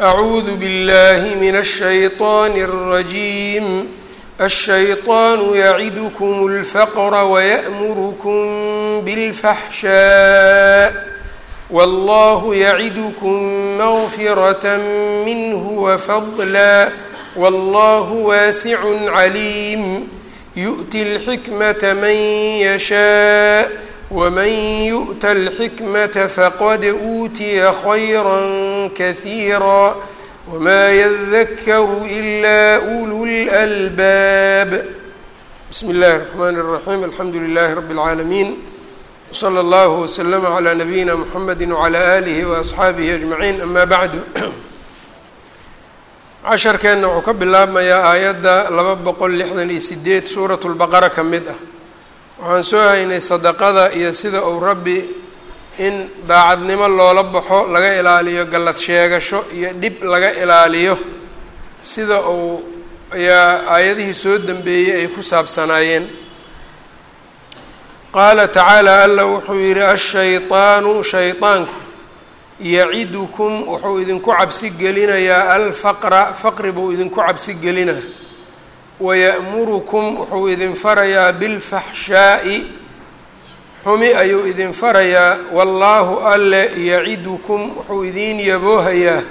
أعوذ بالله من الشيطان الرجيم الشيطان يعدكم الفقر ويأمركم بالفحشاء والله يعدكم مغفرة منه وفضلا والله واسع عليم يؤتي الحكمة من يشاء ومن يؤت الحكمة فقد أوتي خيرا كثيرا وما يذكر إلا أولو الألباب بسم الله الرحمن الرحيم الحمد لله رب العالمين وصلى الله وسلم على نبينا محمد وعلى آله وأصxaabihi أجمعين أما بعد casharkeenna wuxuu ka bilaabmayaa aayadda laba boqol lixdan iyo sideed suurat lbaqara ka mid ah waxaan soo haynay sadaqada iyo sida uu rabbi in daacadnimo loola baxo laga ilaaliyo gallad sheegasho iyo dhib laga ilaaliyo. Sida uu ayaa aayadihii soo dambeeyey ay ku saabsanaayeen. Qaala tacaala alla wuxuu yidhi ashayطaanu shayطaanku yacidukum wuxuu idinku cabsi gelinayaa alfaqra faqri buu idinku cabsi gelinaa waya'murukum wuxuu idin farayaa bilfaxshaa'i xumi ayuu idin farayaa wallaahu alle yacidukum wuxuu idiin yaboohayaa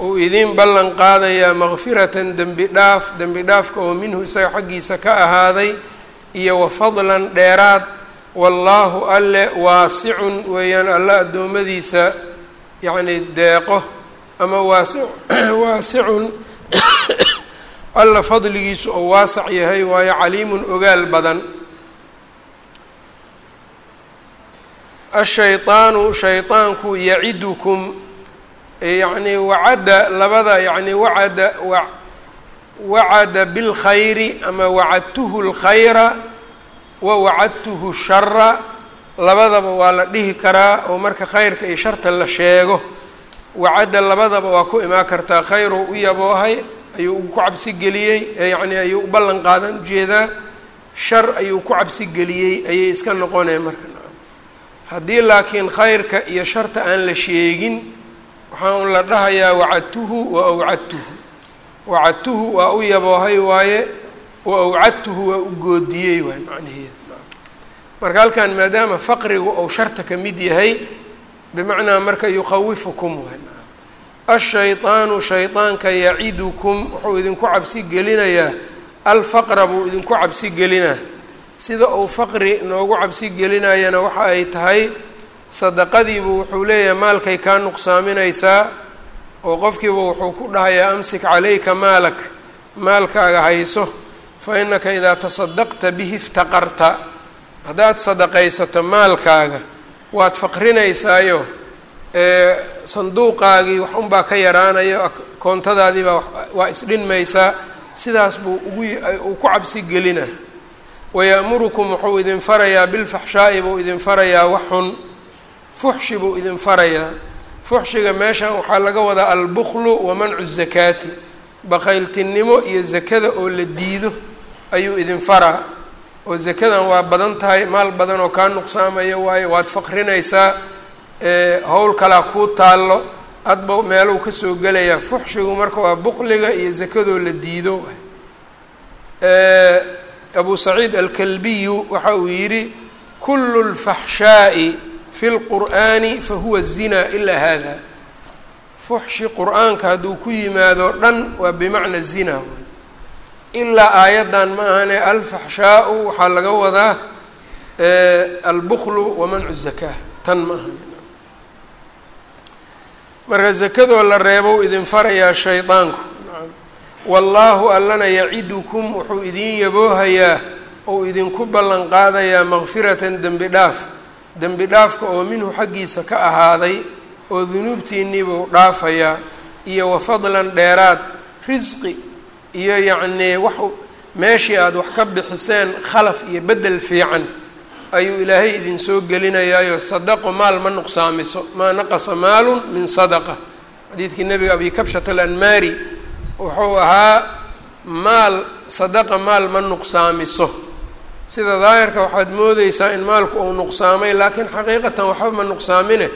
uu idiin ballan qaadayaa makfiratan dembi dhaaf dembi dhaafka oo minhu isaga xaggiisa ka ahaaday iyo wafadlan dheeraad wallaahu alle waasicun weeyaan alle addoommadiisa yacni deeqo ama waasi waasicun alla fadligiisu oo waasac yahay waayo caliimun ogaal badan. Ashaydaanu shaydaanku yacidukum yacnii wacada labada yacnii wacada wa wacada bilkhayri ama wacadtuhu lkhayra wa wacadtuhu shara labadaba waa la dhihi karaa oo marka khayrka iyo sharta la sheego. Wacada labadaba waa ku imaan kartaa khayru u yaboohay ayuu ku cabsi geliyey yacni ayuu u ballan qaadan u jeedaa shar ayuu ku cabsi geliyey ayay iska noqoneen marka. Haddii laakiin khayrka iyo sharta aan la sheegin waxaan la dhahayaa wacadtuhu wa awcadtuhu. Wacadtuhu waa u yaboohay waaye wa awcadtuhu waa u goodiyey waay macnaheeda marka halkan maadaama faqrigu ou sharta ka mid yahay bimacnaa marka yukhawifukum waay ashayطaanu shayطaanka yacidukum wuxuu idinku cabsi gelinayaa. Alfaqra buu idinku cabsi gelinaa. Sida uu faqri noogu cabsi gelinayana waxa ay tahay sadaqadiibu wuxuu leeyahay maalkay kaa nuqsaaminaysaa oo qofkiiba wuxuu ku dhahayaa amsik calayka maalak maalkaaga hayso fa inaka idaa tasadaqta bihi iftaqarta. Haddaad sadaqaysato maalkaaga waad faqrinaysaayo sanduuqaagii wax unbaa ka yaraanayo koontadaadiibaa waa isdhinmaysaa. Sidaas buu ugu ku cabsi gelina. Waya'murukum wuxuu idin farayaa bilfaxshaa'i buu idin farayaa wax fuxshi buu idin farayaa. Fuxshiga meeshan waxaa laga wadaa albuklu wa mancu zakaati. Baqayltinimo iyo zakada oo la diido ayuu idin faraa. Oo zakadan waa badan tahay maal badan oo kaa nuqsaamaya waayo waad faqrinaysaa howl kalaa kuu taallo adba meeluu ka soo gelayaa fuxshigu marka waa bukliga iyo zakadoo la diido. Abu saciid alkalbiyu waxa uu yidhi kulu lfaxshaa'i fi lqur'aani fahuwa zina ilaa hada fuxshi qur'aanka hadduu ku yimaado dhan waa bimacna zina. Ilaa aayaddan ma ahane alfaxshaau waxaa laga wadaa albuklu wa mancu zakaa tan ma ahane marka zakadoo la reebo idin farayaa shaydaanku. Wallaahu allana yacidukum wuxuu idin yaboohayaa ou idinku ballan qaadayaa makfiratan dembi dhaaf. Dembi dhaafka oo minhu xaggiisa ka ahaaday oo dunuubtiinniibuu dhaafayaa iyo wa fadlan dheeraad risqi iyo yacnii wax meeshii aada wax ka bixiseen khalaf iyo beddel fiican ayuu ilaahay idin soo gelinayaayo sadaqo maal ma nuqsaamiso maa naqasa maalun min sadaqa. Xadiidkii nabiga abi kabshat alanmaari wuxuu ahaa maal sadaqa maal ma nuqsaamiso. Sida daahirka waxaad moodeysaa in maalku uu nuqsaamay laakiin xaqiiqatan waxba ma nuqsaamine.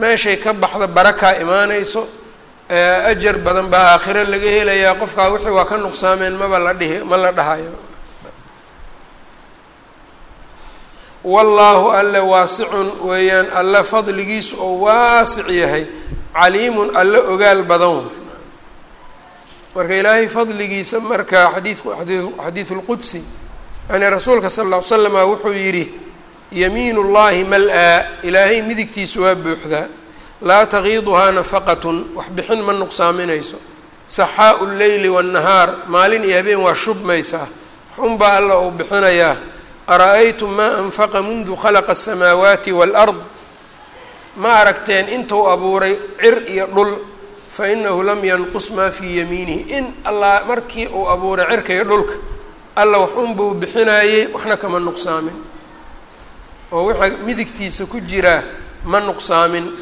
Meeshay ka baxda barakaa imaanayso ajar badan baa aakhiro laga helayaa. Qofkaa wixii waa ka nuqsaameen maba la dhihi ma la dhahayo wallaahu alle waasicun weeyaan alle fadligiisu oo waasic yahay caliimun alle ogaal badan. Marka ilaahay fadligiisa marka xadiidku xadiidu lqudsi yani rasuulka sala alla slama wuxuu yidhi yamiin ullaahi mal-aa ilaahay midigtiisu waa buuxdaa laa tagiiduhaa nafaqatun. Wax bixin ma nuqsaaminayso. Saxaau lleyli waannahaar maalin iyo habeen waa shubmaysaa. Xunbaa alla uu bixinayaa ara-aytum maa anfaqa mundu khalaqa asamaawaati waal-ard ma aragteen intuu abuuray cir iyo dhul fa inahu lam yanqus maa fii yamiinihi. In allah markii uu abuuray cirka iyo dhulka alla wax unbuu bixinaayey waxna kama nuqsaamin. Oo waxa midigtiisa ku jiraa ma nuqsaamin.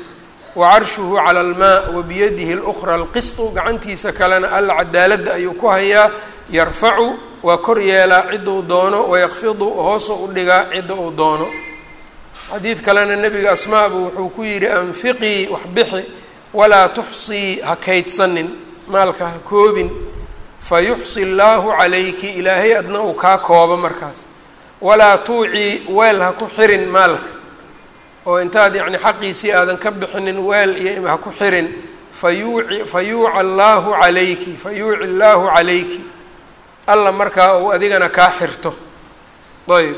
Wa carshuhu cala almaa wa biyadihi اlأkhra alqistu gacantiisa kalena alla cadaaladda ayuu ku hayaa yarfacu waa kor yeelaa cidda uu doono wayakfidu hoosu u dhigaa cidda uu doono. Xadiid kalena nebiga asmaabu wuxuu ku yidhi anfiqii wax bixi walaa tuxsii ha kaydsanin maalka ha koobin. Fa yuxsi allaahu calayki ilaahay adna uu kaa koobo markaas. Walaa tuucii weel ha ku xirin maalka. Oo intaad yacni xaqiisii aadan ka bixinin weel iyo ha ku xirin fa yuuci fa yuuca allaahu calayki fa yuuci allaahu calayki alla markaa uu adigana kaa xirto. Ayb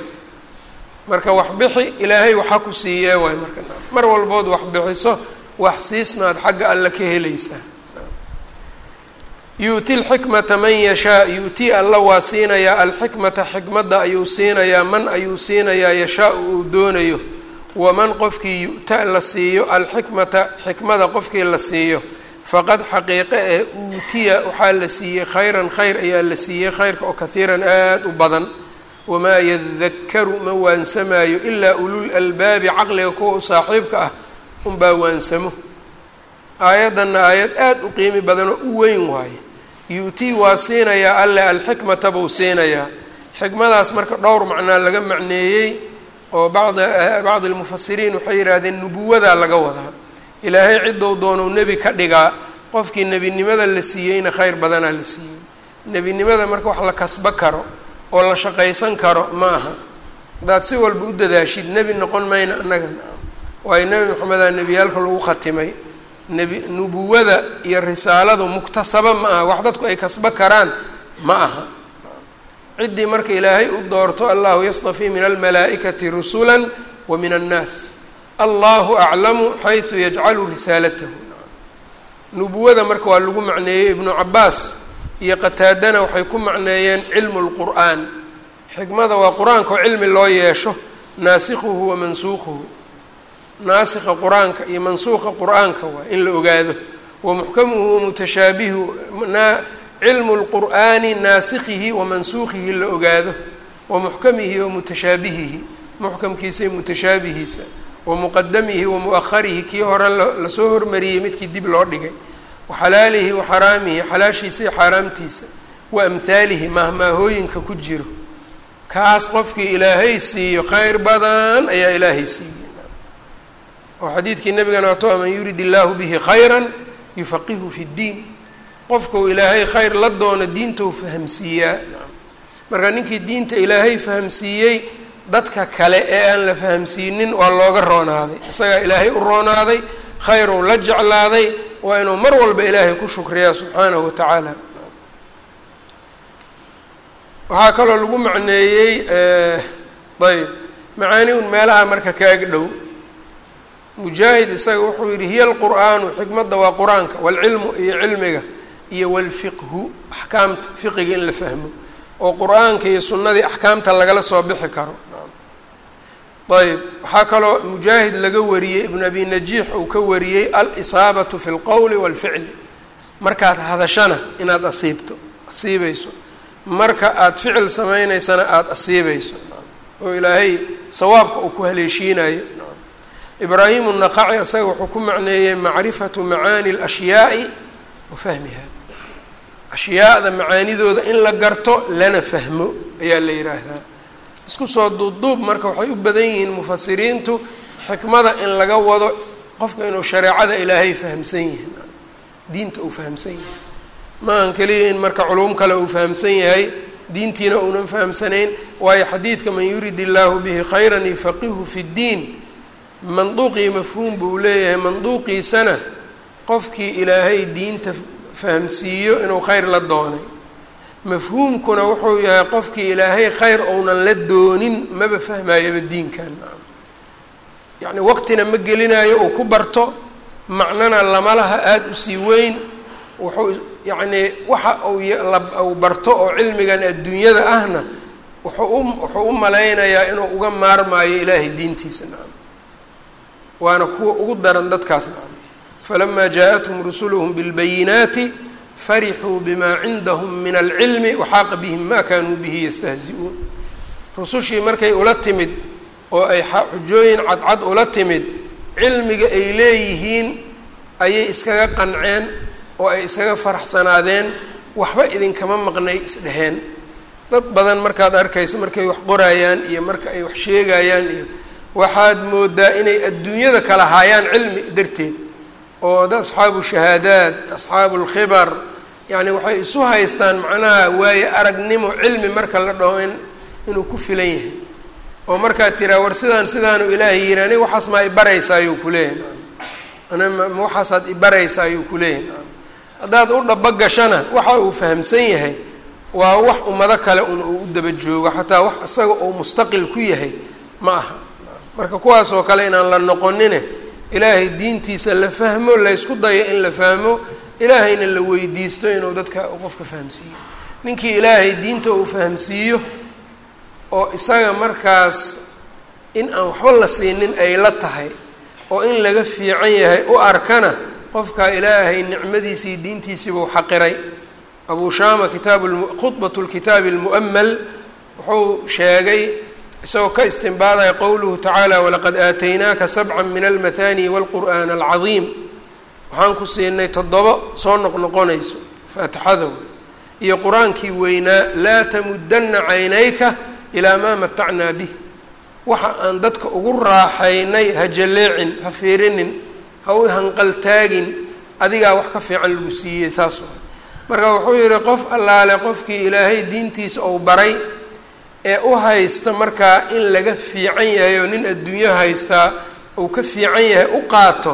marka wax bixi ilaahay waxa ku siiyee waay marka. Mar walbood wax bixiso wax siismaad xagga alle ka helaysaa. Yu'ti lxikmata man yashaa yu-ti alla waa siinayaa alxikmata xikmadda ayuu siinayaa man ayuu siinayaa yashaa-u uu doonayo. Waman qofkii yu-ta la siiyo alxikmata xikmada qofkii la siiyo faqad xaqiiqe ee uutiya waxaa la siiyey khayran khayr ayaa la siiyey khayrka oo kahiiran aada u badan. Wamaa yadakaru ma waansamaayo ilaa ulul albaabi caqliga kuwa u saaxiibka ah unbaa waansamo. Aayaddanna aayad aada u qiimi badan oo u weyn waaye. Yu-tii waa siinayaa alle alxikmata buu siinayaa. Xikmadaas marka dhowr macnaa laga macneeyey oo bacd bacdi almufasiriin waxay yidhaahdeen nubuwadaa laga wadaa ilaahay ciddou doonuu nebi ka dhigaa qofkii nebinimada la siiyeyna khayr badanaa la siiyey. Nebinimada marka wax la kasbo karo oo la shaqaysan karo ma aha. Haddaad si walba u dadaashid nebi noqon mayna annaga. Waayo nebi maxamedaa nebiyaalka lagu khatimay. Nebi nubuwada iyo risaaladu muktasaba ma aha. Wax dadku ay kasbo karaan ma aha. Ciddii marka ilaahay u doorto allahu yastafii min almalaa'ikati rusula wa min annaas allahu aclamu xaysu yajcalu risaalatahu nubuwada marka waa lagu macneeyey ibnu cabaas iyo qataadana waxay ku macneeyeen cilmu lqur'aan xikmada waa qur'aanka oo cilmi loo yeesho naasikhuhu wa mansuuquhu naasikha qur'aanka iyo mansuuqa qur'aanka waa in la ogaado. Wa muxkamuhu wa mutashaabihu cilmu lqur'aani naasikhihi wa mansuukihi la ogaado. Wa muxkamihi wa mutashaabihihi. Muxkamkiisa iyo mutashaabihiisa wa muqadamihi wa mu'aharihi kii hore la soo hormariyey midkii dib loo dhigay. Wa xalaalihi wa xaraamihi xalaashiisa iyo xaaraamtiisa. Wa amhaalihi maahmaahooyinka ku jiro. Kaas qofkii ilaahay siiyo khayr badan ayaa ilaahay siiyey. Oo xadiidkii nabigana wato man yurid illaahu bihi khayra yufaqihu fi ddiin qofkau ilaahay khayr la doono diintou fahamsiiyaa. Marka ninkii diinta ilaahay fahamsiiyey dadka kale ee aan la fahamsiinin waa looga roonaaday. Isagaa ilaahay u roonaaday khayrow la jeclaaday waa inuu mar walba ilaahay ku shukriyaa subxaanahu wa tacaala. Waxaa kaloo lagu macneeyey ayb macaani un meelaha marka kaag dhow. Mujaahid isaga wuxuu yidhi hiya alqur'aanu xikmadda waa qur'aanka waalcilmu iyo cilmiga iyo walfiqhu axkaamta fiqiga in la fahmo. Oo qur'aanka iyo sunnadii axkaamta lagala soo bixi karo ayb waxaa kaloo mujaahid laga wariyey ibn abi najiix uu ka wariyey alisaabatu fi lqowli walficli markaad hadashana inaad asiibto asiibayso. Marka aada ficil samaynaysana aada asiibayso. Oo ilaahay sawaabka uu ku haleeshiinayo ibraahimu naqaci isaga wuxuu ku macneeyey macrifatu macaani اlashyaai wa fahmiha. Ashyaada macaanidooda in la garto lana fahmo ayaa la yidhaahdaa isku soo duubduub marka waxay u badan yihiin mufasiriintu xikmada in laga wado qofka inuu shareecada ilaahay fahamsan yihiin diinta uu fahamsan yahay. Maahan keliya in marka culuum kale uu fahamsan yahay diintiina uunan fahamsanayn waayo xadiidka man yurid illaahu bihi khayran yufaqihu fi ddiin manduuqii mafhuum buu leeyahay manduuqiisana qofkii ilaahay diinta fahamsiiyo inuu khayr la doonay mafhuumkuna wuxuu yahay qofkii ilaahay khayr ounan la doonin maba fahmayaba diinkan. Yacni waqtina ma gelinayo uu ku barto macnana lama laha aada u sii weyn. Wuxuu yacnii waxa uu barto oo cilmigan adduunyada ahna wuxuu u wuxuu u malaynayaa inuu uga maarmaayo ilaahay diintiisa. Nacam waana kuwa ugu daran dadkaas. Nacam falamaa jaa-athum rusuluhum bilbayinaati farixuu bimaa cindahum min alcilmi waxaaqa bihim ma kaanuu bihi yastahzi-uun rusushii markay ula timid oo ay xujooyin cadcad ula timid cilmiga ay leeyihiin ayay iskaga qanceen oo ay iskaga faraxsanaadeen waxba idinkama maqnay isdheheen dad badan markaad arkayso markay wax qorayaan iyo marka ay wax sheegayaan iyo waxaad moodaa inay adduunyada kala haayaan cilmi darteed oo da asxaabu shahaadaad asxaabu lkhibar yacni waxay isu haystaan macnaha waaye aragnimo cilmi marka la dhaho in inuu ku filan yahay. oo markaad tiraa war sidaan sidaanu ilaahay yiri aniga waxaas maa ibaraysaa ayuu kuleeyahay ana ma waxaasaad ibaraysaa ayuu kuleeyahay haddaad u dhaba gashana waxa uu fahamsan yahay waa wax ummado kale un uu u daba joogo xataa wax isaga uu mustaqil ku yahay ma aha. Marka kuwaas oo kale inaan la noqonine ilaahay diintiisa la fahmo laysku dayo in la fahmo. Ilaahayna la weydiisto inuu dadka qofka fahamsiiyo. Ninkii ilaahay diinta uu fahamsiiyo oo isaga markaas in aan waxba la siinin ay la tahay oo in laga fiican yahay u arkana qofka ilaahay nicmadiisii diintiisiibuu xaqiray. Abu shama kitaabu khudbat lkitaabi almu'amal wuxuu sheegay isagoo ka istimbaadaya qowluhu tacaala walaqad aataynaaka sabca min almathani wاlqur'aan alcadiim. Waxaan ku siinay toddoba soo noqnoqonayso. Faatixada iyo qur'aankii weynaa laa tamudana caynayka ilaa maa matacnaa bih. Waxa aan dadka ugu raaxaynay ha jaleecin ha fiirinin ha u hanqaltaagin adigaa wax ka fiican lagu siiyey saas marka wuxuu yihi qof allaale qofkii ilaahay diintiisa ou baray ee u haysta markaa in laga fiican yahay oo nin adduunyo haystaa uu ka fiican yahay u qaato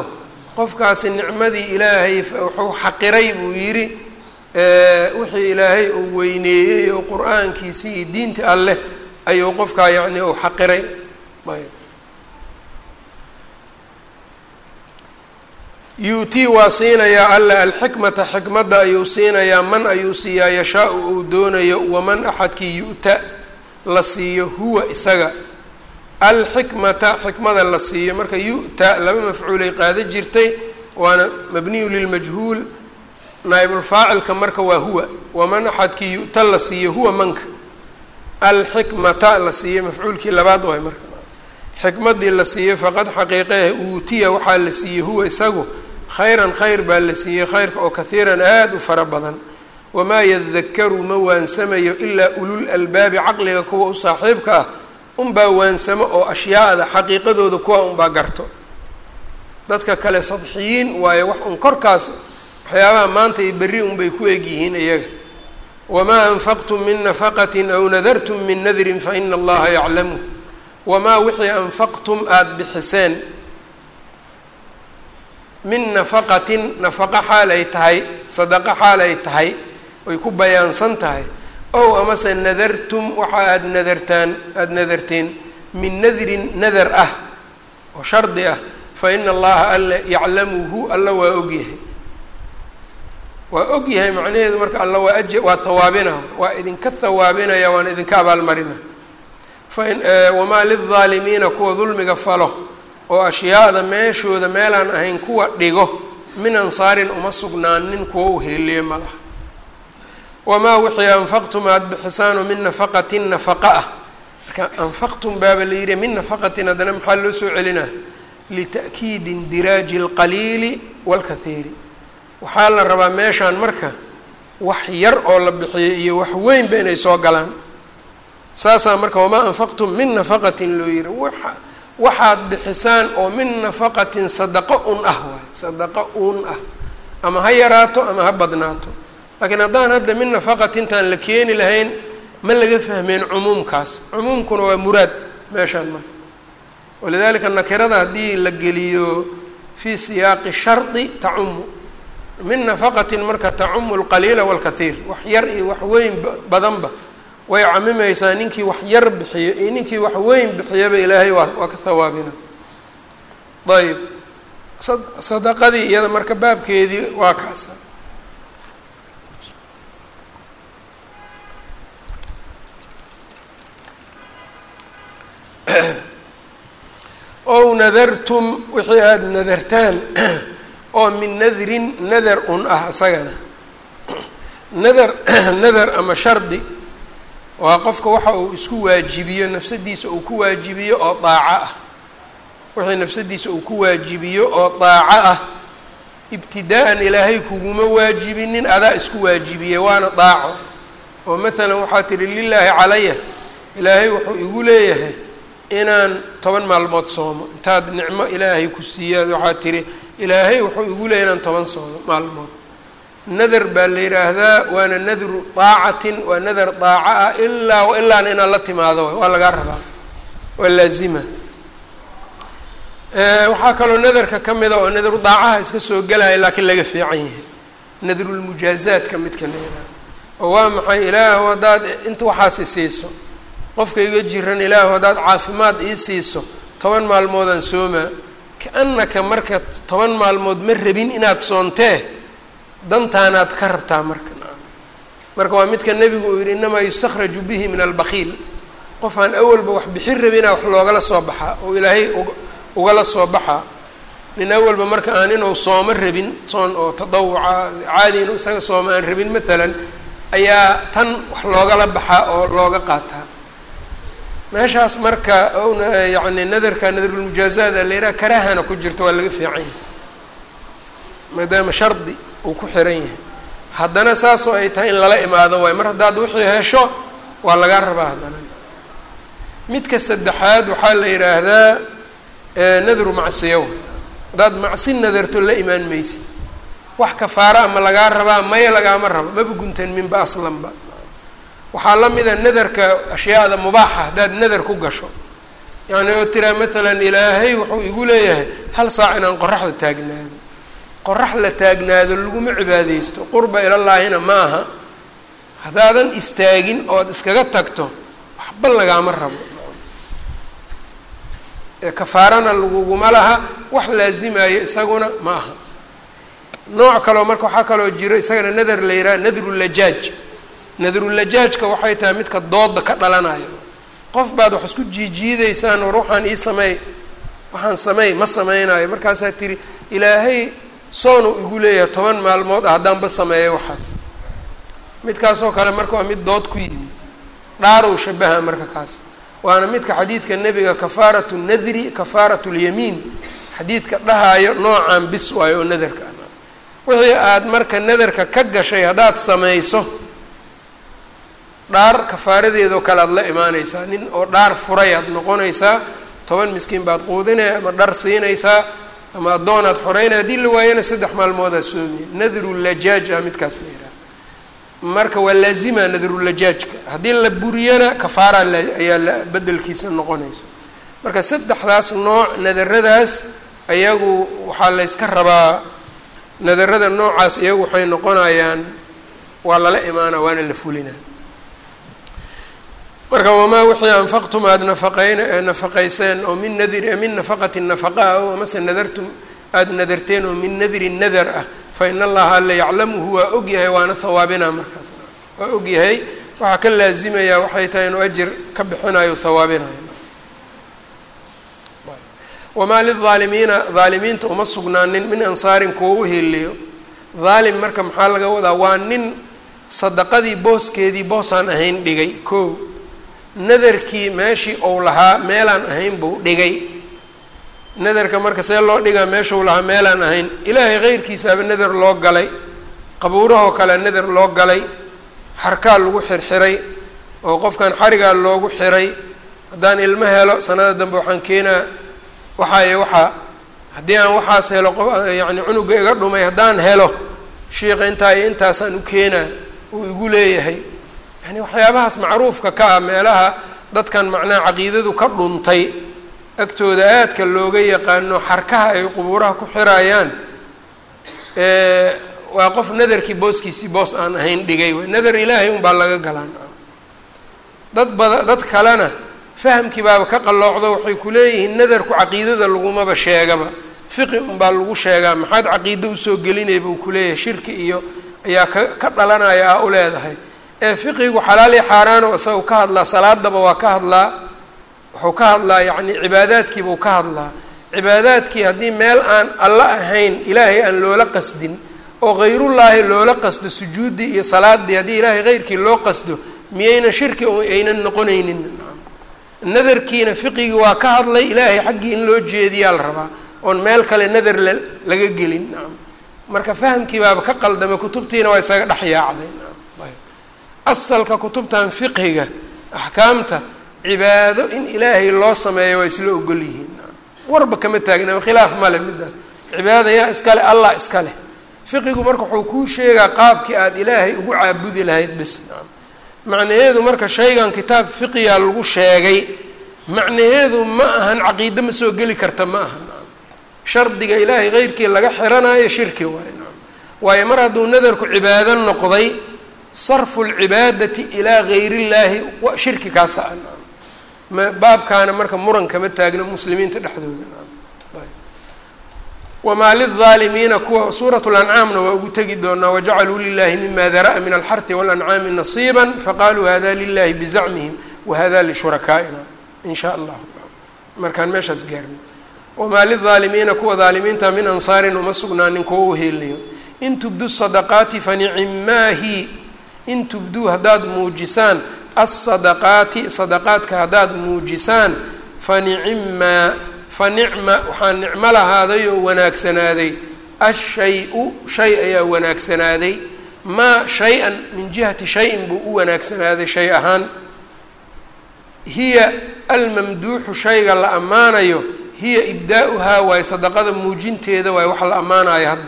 qofkaasi nicmadii ilaahay wuxuu xaqiray buu yidhi wixii ilaahay uu weyneeyey oo qur'aankiisii iyo diinta alleh ayuu qofkaa yacni uu xaqiray. Yuutii waa siinayaa alla alxikmata xikmadda ayuu siinayaa man ayuu siiyaa yashaa-u uu doonayo waman axadkii yu-ta la siiyo huwa isaga. Alxikmata xikmada la siiyo marka yu-ta laba mafcuulay qaada jirtay waana mabniyu lilmajhuul naa'ibulfaacilka marka waa huwa. Waman axadkii yu-ta la siiyo huwa manka. Alxikmata la siiyo mafcuulkii labaad waay marka. Xikmadii la siiyo faqad xaqiiqeeh uutiya waxaa la siiyey huwa isagu. Khayran khayr baa la siiyey khayrka oo kahiiran aada u fara badan wamaa yadakaru ma waansamayo ilaa ulul albaabi caqliga kuwa u saaxiibka ah unbaa waansamo oo ashyaada xaqiiqadooda kuwa unbaa garto dadka kale sadxiyiin waayo wax un korkaas waxyaabaha maanta iyo berri unbay ku egyihiin iyaga wamaa anfaqtum min nafaqatin aw nadartum min nadrin fa ina allaha yaclamu wamaa wixii anfaqtum aada bixiseen min nafaqatin nafaqo xaal ay tahay sadaqo xaal ay tahay ay ku bayaansan tahay. Ow amase nadartum waxa aada nadartaan aada nadarteen min nadrin nadar ah oo shardi ah fa ina allaha alla yaclamuhu alla waa ogyahay waa og yahay macnaheedu marka alla waa aj waa hawaabina waa idinka hawaabinaya waana idinka abaalmarina. Fain wamaa lildaalimiina kuwa dulmiga falo oo ashyaada meeshooda meelaan ahayn kuwa dhigo min ansaarin uma sugnaanin kuwa u malaha wamaa wixii anfaqtum aada bixisaano min nafaqatin nafaqa ah marka anfaqtum baaba la yidhi min nafaqatin haddana maxaa loo soo celinaa lita'kiidi indiraaji alqaliili waalkahiiri waxaa la rabaa meeshaan marka wax yar oo la bixiyay iyo wax weynba inay soo galaan saasaa marka wamaa anfaqtum min nafaqatin loo yihi waxaad bixisaan oo min nafaqatin sadaqo un ah waay sadaqo un ah ama ha yaraato ama ha badnaato laakiin haddaan hadda min nafaqat intaan la keeni lahayn ma laga fahmeen cumuumkaas. Cumuumkuna waa muraad meeshaan marka walidalika nakirada haddii la geliyo fii siyaaqi shardi tacumu min nafaqatin marka tacumu alqaliila walkathiir wax yar iyo wax weyn badanba. Way camimaysaa ninkii wax yar bixiyo iyo ninkii wax weyn bixiyaba ilaahay waa waa ka hawaabina ayb sadaqadii iyada marka baabkeedii waa kaasa ow nadartum wixii aada nadartaan oo min nadrin nadar un ah isagana nadar nadar ama shardi waa qofka waxa uu isku waajibiyo nafsadiisa uu ku waajibiyo oo daaco ah. Wixii nafsadiisa uu ku waajibiyo oo daaco ah ibtidaa'an ilaahay kuguma waajibinin adaa isku waajibiye waana daaco. Oo maalan waxaa tihi lilaahi calaya. Ilaahay wuxuu igu leeyahay inaan toban maalmood soomo. Intaad nicmo ilaahay ku siiyaad waxaad tihi ilaahay wuxuu igu leeyahy inaan toban soomo maalmood. Nadar baa la yidhaahdaa waana nadru daacatin waa nadar daaco ah ilaa wa ilaana inaad la timaado waa lagaa rabaa. Waa laazima. Waxaa kaloo nadarka ka mida oo nadru daacaha iska soo gelaya laakiin laga fiican yahay. Nadrulmujaazaadka midka la yidhahdo oo waa maxay ilaahu haddaad inta waxaas i siiso qofka iga jiran ilaahu haddaad caafimaad ii siiso toban maalmoodaan soomaa ka-annaka marka toban maalmood ma rabin inaad soontee dantaanaad ka rabtaa marka. Marka waa midka nebigu uu yidhi innamaa yustakhraju bihi min albakiil qof aan awalba wax bixin rabinaa wax loogala soo baxaa oo ilaahay ugala soo baxaa nin awalba marka aan inuu soomo rabin soon oo tadawuca caadi inuu isaga sooma aan rabin maalan ayaa tan wax loogala baxaa oo looga qaataa meeshaas marka yani nadarka nadarulmujaazaad a la yidhaha karahana ku jirto waa laga fiican yahay maadaama shardi uu ku xiran yahay. Haddana saasoo ay tahay in lala imaado waayo. Mar haddaad wixii hesho waa lagaa rabaa haddana. Midka saddexaad waxaa la yidhaahdaa nadru macsiyaw haddaad macsi nadarto la imaan maysid. Wax kafaara ama lagaa rabaa maya lagaama rabo. Maba guntan minba aslanba waxaa la mida nadarka ashyaada mubaaxa haddaad nadar ku gasho. Yacni oo tiraa maalan ilaahay wuxuu igu leeyahay hal saac inaan qoraxda taagnaado. Qorax la taagnaado laguma cibaadeysto qurba ilallaahina ma aha. Haddaadan istaagin ood iskaga tagto waxba lagaama rabo. Kafaarana laguguma laha wax laazimayo isaguna ma aha. Nooc kaleo marka waxaa kaloo jiro isagana nadar la yidhaha nadrulajaaj nadrulajaajka waxay tahay midka dooda ka dhalanayo. Qof baad wax isku jiijiideysaan war waxaan ii sameey waxaan sameey ma sameynayo markaasaa tiri ilaahay soonuu igu leeyahay toban maalmood ah haddaanba sameeyo waxaas. Midkaasoo kale marka waa mid dood ku yimid. Dhaarow shabaha marka kaas. Waana midka xadiidka nebiga kafaaratu nadri kafaaratu lyamiin xadiidka dhahaayo noocaan bis waayo oo nadarka ah. Wixii aada marka nadarka ka gashay haddaad samayso dhaar kafaaradeedoo kale aada la imaaneysaa nin oo dhaar furay aad noqonaysaa toban miskiin baad quudinaya ama dhar siinaysaa ama addoonaad xoreynaya haddii la waayana saddex maalmoodaad soomiye nadrulajaaj ah midkaas la yidhaha marka waa laazima nadrulajaajka haddii la buriyana kafaara ayaa la bedelkiisa noqonayso. Marka saddexdaas nooc nadaradaas ayagu waxaa layska rabaa. Nadarada noocaas iyagu waxay noqonayaan waa lala imaana waana la fulina marka wamaa wixii anfaqtum? Aada nafaqayn nafaqayseen oo min nadri min nafaqati nafaqa ah amase nadartum aada nadarteen oo min nadrin nadar ah. Fa in allaha alla yaclamuhu waa ogyahay waana hawaabinaa markaas. Waa ogyahay waxaa ka laazimayaa waxay tahay inuu ajir ka bixinayo hawaabinayo wamaa lilaalimiina daalimiinta uma sugnaanin min ansaarin kuwa u heliyo marka maxaa laga wadaa? Waa nin sadaqadii booskeedii boosaan ahayn dhigay ko nadarkii meeshii ou lahaa meelaan ahayn buu dhigay. Nadarka marka see loo dhigaa meeshuu lahaa meelaan ahayn ilaahay keyrkiisaaba nadar loo galay qabuurahoo kale nadar loo galay xarkaa lagu xirxiray oo qofkan xarigaa loogu xiray. Haddaan ilmo helo sanada dambe waxaan keenaa waxaaye waxaa haddii aan waxaas helo qof yacni cunuga iga dhumay haddaan helo shiika intaa iyo intaasaan u keenaa uu igu leeyahay yani waxyaabahaas macruufka ka ah meelaha dadkan macnaha caqiidadu ka dhuntay agtooda aadka looga yaqaano xarkaha ay qubuuraha ku xirayaan waa qof nadarkii booskiisii boos aan ahayn dhigay nadar ilaahay unbaa laga galaan. Dad bada dad kalena fahamkii baaba ka qalloocdo waxay ku leeyihiin nadarku caqiidada lagumaba sheegaba. Fiqi unbaa lagu sheegaa maxaad caqiido u soo gelinaya buu kuleeyahay shirki iyo ayaa ka ka dhalanaya aa u leedahay ee fiqigu xalaal iyo xaaraano isaga ka hadlaa salaadaba waa ka hadlaa wuxuu ka hadlaa yacni cibaadaadkiibuu ka hadlaa. Cibaadaadkii haddii meel aan alla ahayn ilaahay aan loola qasdin oo hayrullaahi loola qasdo sujuuddii iyo salaadii haddii ilaahay heyrkii loo qasdo miyayna shirki aynan noqonaynin? Nadarkiina fiqigii waa ka hadlay ilaahay xaggii in loo jeediyaa la rabaa. Oon meel kale nadar la laga gelin. Marka fahamkii baaba ka qaldamay kutubtiina waa isaga dhex yaacday asalka kutubtan fiqhiga axkaamta cibaado in ilaahay loo sameeyo waa isla ogol yihiin. Warba kama taagna khilaaf male midaas cibaadada yaa iskale allah iska leh. Fiqigu marka wuxuu kuu sheegaa qaabkii aada ilaahay ugu caabudi lahayd bis. Macnaheedu marka shaygan kitaab fiqiya lagu sheegay macnaheedu ma ahan caqiide ma soo geli karta ma aha shardiga ilaahay keyrkii laga xiranayo shirki waayo waayo mar hadduu nadarku cibaado noqday sarfu lcibaadati ilaa gayr wa shirki kaasa baabkaana marka muran kama taagno muslimiinta dhexdooda. Wamaa lilaalimiina kuwa suurat lancaamna waa ugu tegi doonaa wajacaluu lilahi mima dara'a min alxarhi walancaami nasiiba faqaluu hada lilahi bizacmihim wahada lishurakaaina in allah markaan meeshaas gaarno. Wamaa lilaalimiina kuwa daalimiinta min ansaarin uma sugnaanin kuwa u heelayo in tubduu sadaqaati fanicimaahi in tubduu haddaad muujisaan asadaqaati sadaqaadka haddaad muujisaan fanicimmaa fa nicma waxaa nicmo lahaaday oo wanaagsanaaday ashay-u shay ayaa wanaagsanaaday maa shay-an min jihati shay-in buu u wanaagsanaaday shay ahaan hiya almamduuxu shayga la ammaanayo hiya ibdaa-uhaa waaye sadaqada muujinteeda waaye wax la ammaanayo hadda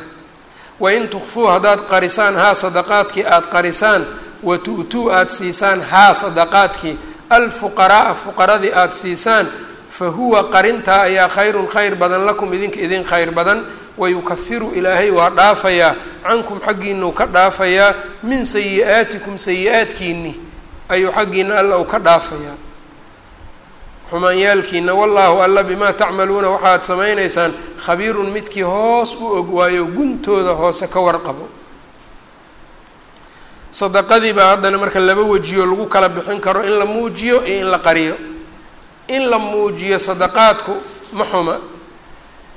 wain tukfuu haddaad qarisaan haa sadaqaadkii aada qarisaan wa tu-tuu aada siisaan haa sadaqaadkii alfuqaraaa fuqaradii aada siisaan fa huwa qarintaa ayaa khayrun khayr badan lakum idinka idin khayr badan. Wayukafiru ilaahay waa dhaafayaa cankum xaggiinau ka dhaafayaa min sayi-aatikum sayi-aadkiini ayuu xaggiina alla u ka dhaafayaa xumaanyaalkiina wallaahu alla bimaa tacmaluuna waxaad samaynaysaan khabiirun midkii hoos u og waayo guntooda hoose ka warqabo sadaqadii baa haddana marka laba wejiyo lagu kala bixin karo in la muujiyo iyo in la qariyo. In la muujiyo sadaqaadku ma xuma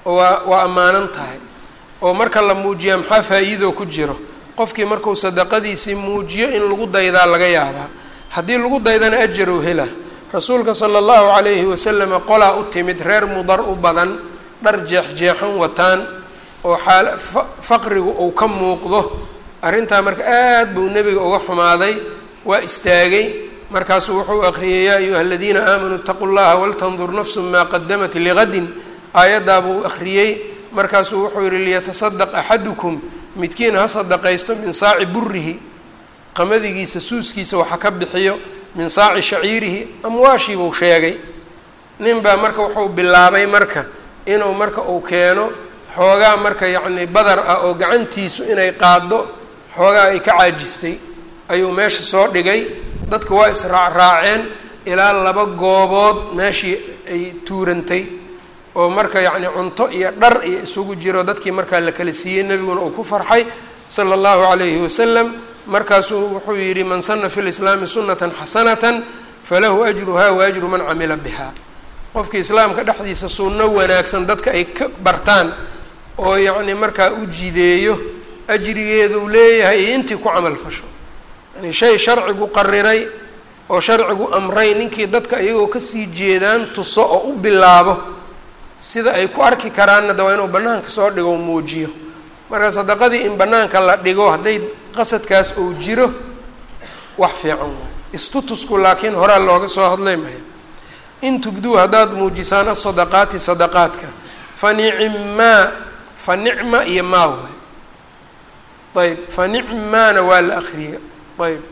waa waa ammaanan tahay. Oo marka la muujiyaa maxaa faa-iidoo ku jiro? Qofkii markuu sadaqadiisii muujiyo in lagu daydaa laga yaabaa. Haddii lagu daydana ajarow hela rasuulka sala allahu calayhi wasalama qolaa u timid reer mudar u badan dhar jeexjeexan wataan oo xaal faqrigu uu ka muuqdo. Arrintaa marka aad buu nebiga uga xumaaday waa istaagay. Markaasuu wuxuu akhriyay yaa ayuha aladiina aamanuu itaquu llaha waltandur nafsu maa qadamat ligadin aayaddaa buu akhriyey markaasuu wuxuu yihi liyatasadaq axadukum midkiin ha sadaqaysto min saaci burihi qamadigiisa suuskiisa waxa ka bixiyo min saaci shaciirihi amwaashiibuu sheegay. Nin baa marka wuxuu bilaabay marka inuu marka uu keeno xoogaa marka yacni badar ah oo gacantiisu inay qaaddo xoogaa ay ka caajistay. Ayuu meesha soo dhigay. Dadku waa israacraaceen ilaa laba goobood meeshii ay tuurantay oo marka yacni cunto iyo dhar iyo isugu jiro. Dadkii markaa la kala siiyey nebiguna uu ku farxay sala allahu calayhi wasalam markaasuu wuxuu yidhi man sana fi lislaami sunatan xasanatan falahu ajruha wa ajru man camila biha. Qofkii islaamka dhexdiisa sunno wanaagsan dadka ay ka bartaan oo yacni markaa u jideeyo ajrigeedu leeyahay iyo intii ku camal fasho. Yani shay sharcigu qariray oo sharcigu amray ninkii dadka iyagoo ka sii jeedaan tuso oo u bilaabo sida ay ku arki karaanna de waa inuu banaanka soo dhigo muujiyo. Marka sadaqadii in banaanka la dhigo hadday qasadkaas uu jiro wax fiican waay istutusku laakiin horaa looga soo hadlay maya in tubduu haddaad muujisaan asadaqaati sadaqaadka. Fa nicimmaa fa nicma iyo maa waay ayb fa nicmaana waa la akriyey ayb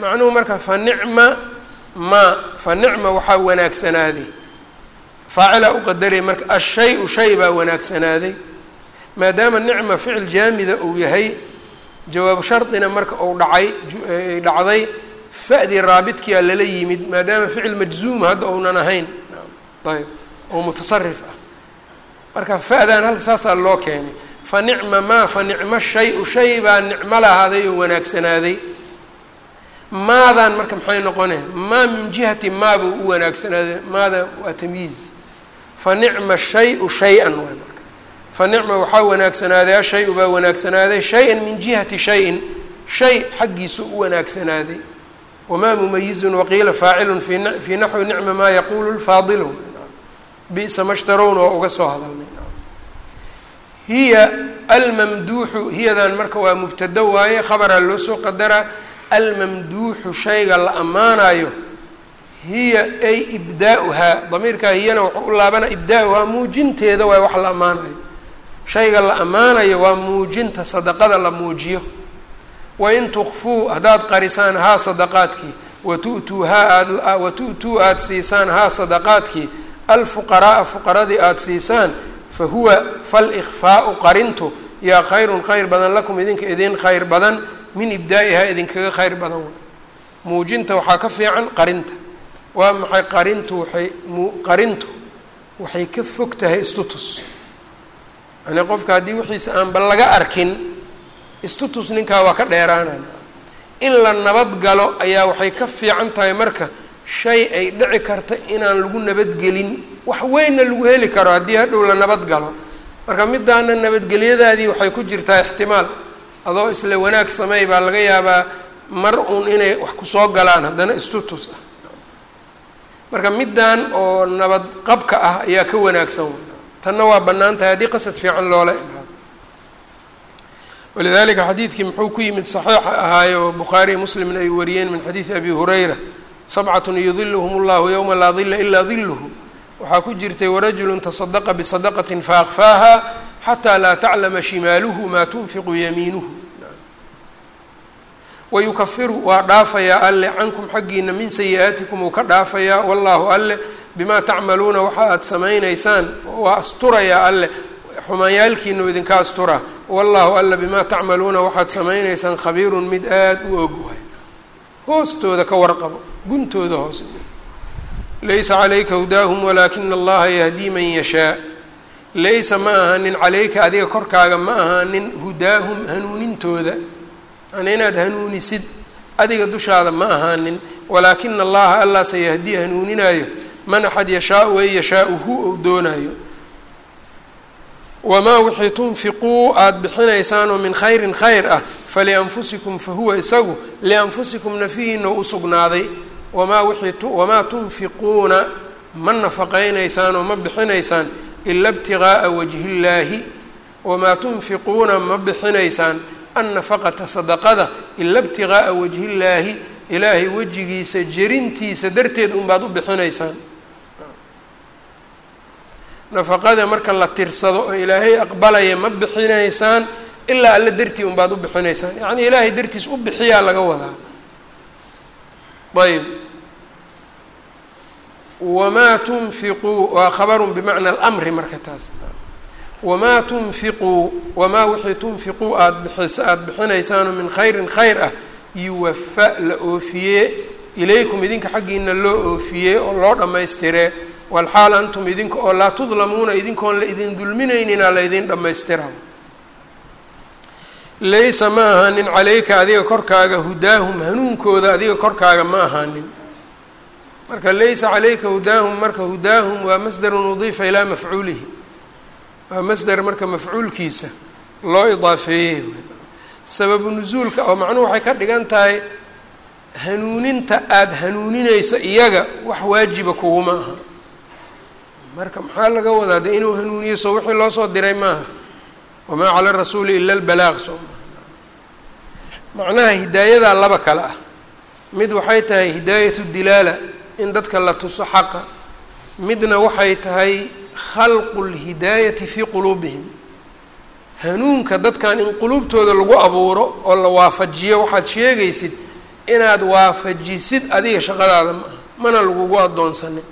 macnuhu marka fa nicma ma fa nicma waxaa wanaagsanaaday. Faacilaa u qadaraya marka ashay-u shay baa wanaagsanaaday maadaama nicma ficil jaamida uu yahay jawaabu shardina marka uu dhacay dhacday fa-dii raabidkiyaa lala yimid maadaama ficil majzuuma hadda uunan ahayn. Ayb oo mutasarif ah. Marka fa-daan halka saasaa loo keenay. Fa nicma maa fa nicmo shay-u shay baa nicmo lahaaday oo wanaagsanaaday maadan marka maxay noqone maa min jihati maa buu u wanaagsanaaday maada waa tamyiiz fa nicma shay-u shay-an waay marka fa nicma waxaa wanaagsanaaday ashay-u baa wanaagsanaaday shay-an min jihati shayin shay xaggiisu u wanaagsanaaday wamaa mumayizun waqiila faacilun fii naxwi nicma maa yaquulu lfaadilu bisa ma shtarowna waa uga soo hadalnay. Hiya almamduuxu hiyadan marka waa mubtado waaye khabaraa loo soo qadaraa almamduuxu shayga la ammaanayo hiya ay ibdaa'uhaa. Damiirkaa hiyana wuxuu u laabana ibdaa'uhaa muujinteeda waay wax la ammaanayo shayga la ammaanayo waa muujinta sadaqada la muujiyo. Wain tukfuu haddaad qarisaan haa sadaqaadkii watu'tuu haa aad watu'tuu aada siisaan haa sadaqaadkii alfuqaraaa fuqaradii aada siisaan fa huwa falikfaau qarintu yaa khayrun khayr badan lakum idinka idin khayr badan min ibdaa'ihaa idinkaga khayr badan. Muujinta waxaa ka fiican qarinta. Waa maxay qarintu waxay qarintu waxay ka fog tahay istutus yani qofka haddii wixiisa aanba laga arkin istutus ninkaa waa ka dheeraanaya in la nabad galo ayaa waxay ka fiican tahay marka shay ay dhici karta inaan lagu nabadgelin wax weynna lagu heli karo haddii hadhow la nabad galo. Marka midaana nabadgelyadaadii waxay ku jirtaa ixtimaal. Adoo isla wanaag sameey baa laga yaabaa mar uun inay wax ku soo galaan haddana istutus ah. Marka middan oo nabad qabka ah ayaa ka wanaagsan tanna waa bannaan tahay haddii qasad fiican loola imaado. Walidalika xadiidkii muxuu ku yimid saxiixa ahaaye oo bukhaariy muslimna ay wariyeen min xadiidi abi hurayra sabcatun yudiluhum allahu yowma laa dila ilaa diluhu waxaa ku jirtay warajulu tasadaqa bisadaqatin faakfaaha xataa laa taclama shimaaluhu maa tunfiqu yamiinuhu. Wayukafiru waa dhaafayaa alle cankum xaggiina min sayi-aatikum uu ka dhaafayaa wallaahu alle bimaa tacmaluuna waxa aada samaynaysaan waa asturayaa alle xumaanyaalkiina u idinka astura wallaahu alle bimaa tacmaluuna waxaad samaynaysaan khabiirun mid aada u og waay. Hoostooda ka warqabo guntooda hoose laysa calayka hudaahum walaakina allaha yahdii man yashaa. Laysa ma ahaanin calayka adiga korkaaga ma ahaanin hudaahum hanuunintooda. Yani inaad hanuunisid adiga dushaada ma ahaanin walaakina allaha allah sayahdii hanuuninaayo man axad yashaau ay yashaau hu doonaayo. Wamaa wixii tunfiquu aada bixinaysaanoo min khayrin khayr ah falianfusikum fahuwa isagu lianfusikum nafihiina u sugnaaday. Wamaa wixii wamaa tunfiquuna ma nafaqaynaysaan oo ma bixinaysaan ila ibtigaaa wajhi illaahi wamaa tunfiquuna ma bixinaysaan annafaqata sadaqada ila ibtigaaa wajhi illaahi ilaahay wejigiisa jerintiisa darteed unbaad u bixinaysaan nafaqada marka la tirsado oo ilaahay aqbalaya ma bixinaysaan ilaa alle dartii unbaad u bixinaysaan. Yacnii ilaahay dartiis u bixiyaa laga wadaa. Ayb wamaa tunfiquu waa khabarun bimacna alamri marka taas. Wamaa tunfiquu wamaa wixii tunfiquu aada bixis aada bixinaysaano min khayrin khayr ah yuwafa la oofiye ilaykum idinka xaggiina loo oofiyey oo loo dhammaystiree walxaal antum idinka oo laa tudlamuuna idinkoon la idin dulminaynina la idin dhammaystira laysa ma ahaanin calayka adiga korkaaga hudaahum hanuunkooda adiga korkaaga ma ahaanin marka laysa calayka hudaahum marka hudaahum waa masdarun udiifa ilaa mafcuulihi waa masder marka mafcuulkiisa loo idaafeeyey sababu nusuulka oo macnuhu waxay ka dhigan tahay hanuuninta aada hanuuninayso iyaga wax waajiba kuguma aha marka maxaa laga wadaa de inuu hanuuniyo soo wixii loo soo diray maaha? Wamaa cala rasuuli ila albalaaq soo macnaha hidaayadaa laba kale ah. Mid waxay tahay hidaayatu dilaala in dadka la tuso xaqa. Midna waxay tahay khalqu lhidaayati fii quluubihim. Hanuunka dadkan in quluubtooda lagu abuuro oo la waafajiyo waxaad sheegaysid inaad waafajisid adiga shaqadaada ma aha mana lagugu addoonsanin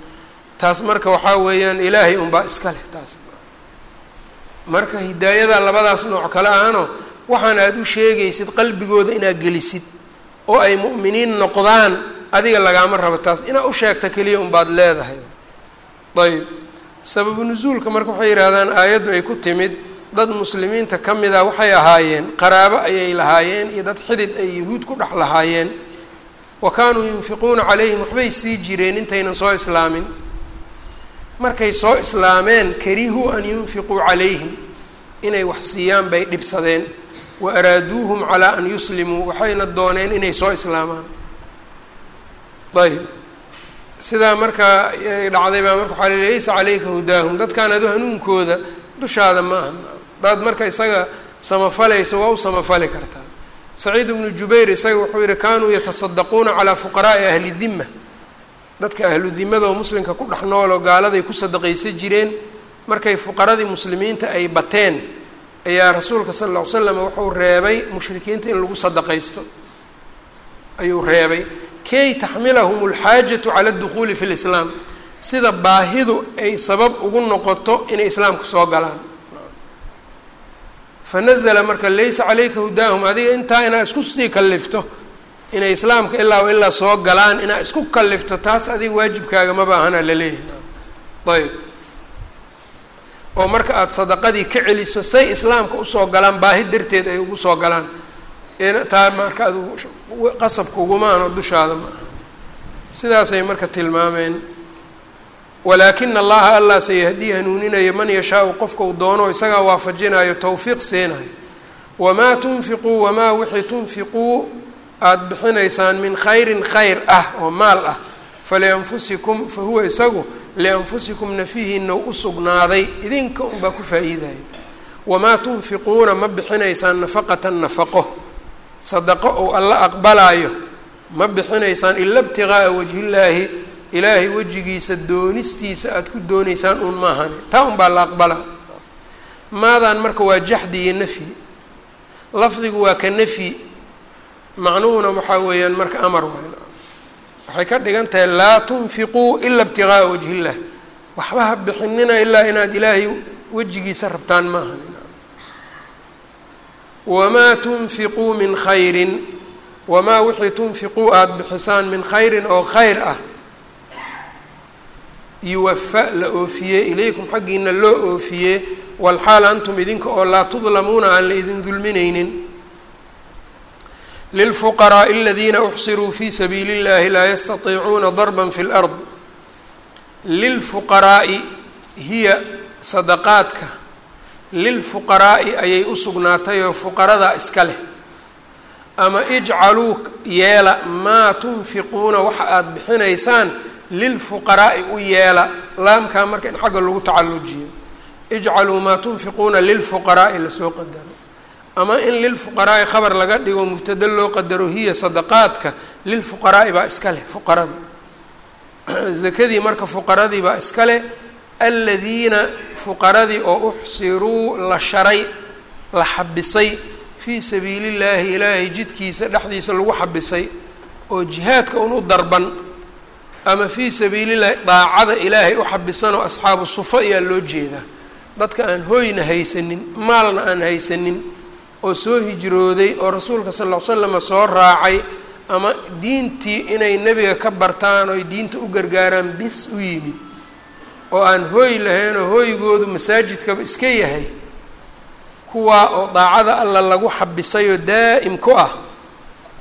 taas marka waxaa weeyaan ilaahay unbaa iska leh taas. Marka hidaayada labadaas nooc kale ahano waxaan aada u sheegaysid qalbigooda inaad gelisid oo ay mu'miniin noqdaan adiga lagaama rabo taas. Inaad u sheegta keliya unbaad leedahay. Ayb sababu nusuulka marka waxay yidhahdaan aayaddu ay ku timid dad muslimiinta ka mid a waxay ahaayeen qaraabo ayay lahaayeen iyo dad xidid ay yahuud ku dhex lahaayeen. Wa kaanuu yunfiquuna calayhim waxbay sii jireen intaynan soo islaamin markay soo islaameen karihuu an yunfiquu calayhim inay wax siiyaan bay dhibsadeen. Wa araaduuhum calaa an yuslimuu waxayna dooneen inay soo islaamaan. Ayb sidaa markaa dhacday baa marka waxaa li laysa calayka hudaahum dadkaan adu hanuunkooda dushaada ma aha. Hadaad marka isaga samafalayso waa u samafali kartaa. Saciid ibnu jubayr isaga wuxuu yihi kaanuu yatasadaquuna calaa fuqaraa'i ahli dima dadka ahlu dimada oo muslimka ku dhex nooloo gaaladay ku sadaqaysan jireen markay fuqaradii muslimiinta ay bateen ayaa rasuulka sala alla ly slam wuxuu reebay mushrikiinta in lagu sadaqaysto. Ayuu reebay kay taxmilahum alxaajatu cala adukhuuli fi lislaam sida baahidu ay sabab ugu noqoto inay islaamka soo galaan. Fa nazla marka laysa calayka hudaahum adiga intaa inaad isku sii kallifto inay islaamka ilaa ilaa soo galaan inaad isku kallifto taas adiga waajibkaaga ma baahana la leeyahay ayb oo marka aada sadaqadii ka celiso say islaamka u soo galaan baahi darteed ay ugu soo galaan. Taa marka adu qasabka ugumaano dushaada ma sidaasay marka tilmaameen. Walaakina allaha allah sayahdii hanuuninayo man yashaau qofka uu doono isagaa waafajinayo towfiiq siinayo wamaa tunfiquu wamaa wixii tunfiquu aada bixinaysaan min khayrin khayr ah oo maal ah falianfusikum fa huwa isagu lianfusikum nafihiina u sugnaaday idinka unbaa ku faa-iidaya wamaa tunfiquuna ma bixinaysaan nafaqatan nafaqo. Sadaqo ou alla aqbalaayo ma bixinaysaan ila ibtiqaa'a wajhillaahi ilaahay wejigiisa doonistiisa aada ku doonaysaan uun maahani taa unbaa la aqbalaa. Maadan marka waa jaxdi iyo nafyi lafdigu waa ka nafyi macnuhuna waxaa weeyaan marka amar wayn waxay ka dhigan tahay laa tunfiquu ila ibtiqaa'a wajhillah. Waxba ha bixinina ilaa inaad ilaahay wejigiisa rabtaan maahan wamaa tunfiquu min khayrin. Wamaa wixii tunfiquu aada bixisaan min khayrin oo khayr ah. Yuwafa la oofiyey ilaykum xaggiina loo oofiyey walxaal antum idinka oo laa tudlamuuna aan la idin dulminaynin lilfuqaraaءi aladiina uxsiruu fi sabiili اllahi laa yastatiicuuna darba fi اlard lilfuqaraa'i hiya sadaqaadka lilfuqaraa'i ayay u sugnaatay oo fuqarada iska leh ama ijcaluu yeela maa tunfiquuna waxa aada bixinaysaan lilfuqaraa'i u yeela laamkaa marka in xagga lagu tacallujiyo ijcaluu maa tunfiquuna lilfuqaraa'i lasoo qadaro ama in lilfuqaraa'i khabar laga dhigo mubtada loo qadaro hiya sadaqaadka lilfuqaraa'i baa iska leh fuqarada zakadii marka fuqaradii baa iska leh aladiina fuqaradii oo uxsiruu la sharay la xabisay fii sabiili llaahi ilaahay jidkiisa dhexdiisa lagu xabisay oo jihaadka un u darban ama fii sabiili llahi daacada ilaahay u xabisanoo asxaabu sufa ayaa loo jeedaa. Dadka aan hooyna haysanin maalna aan haysanin oo soo hijrooday oo rasuulka sal ll ly slama soo raacay ama diintii inay nebiga ka bartaan oy diinta u gargaaraan bis u yimid oo aan hooy lahaynoo hooygoodu masaajidkaba iska yahay kuwaa oo daacada alla lagu xabisayoo daa'im ku ah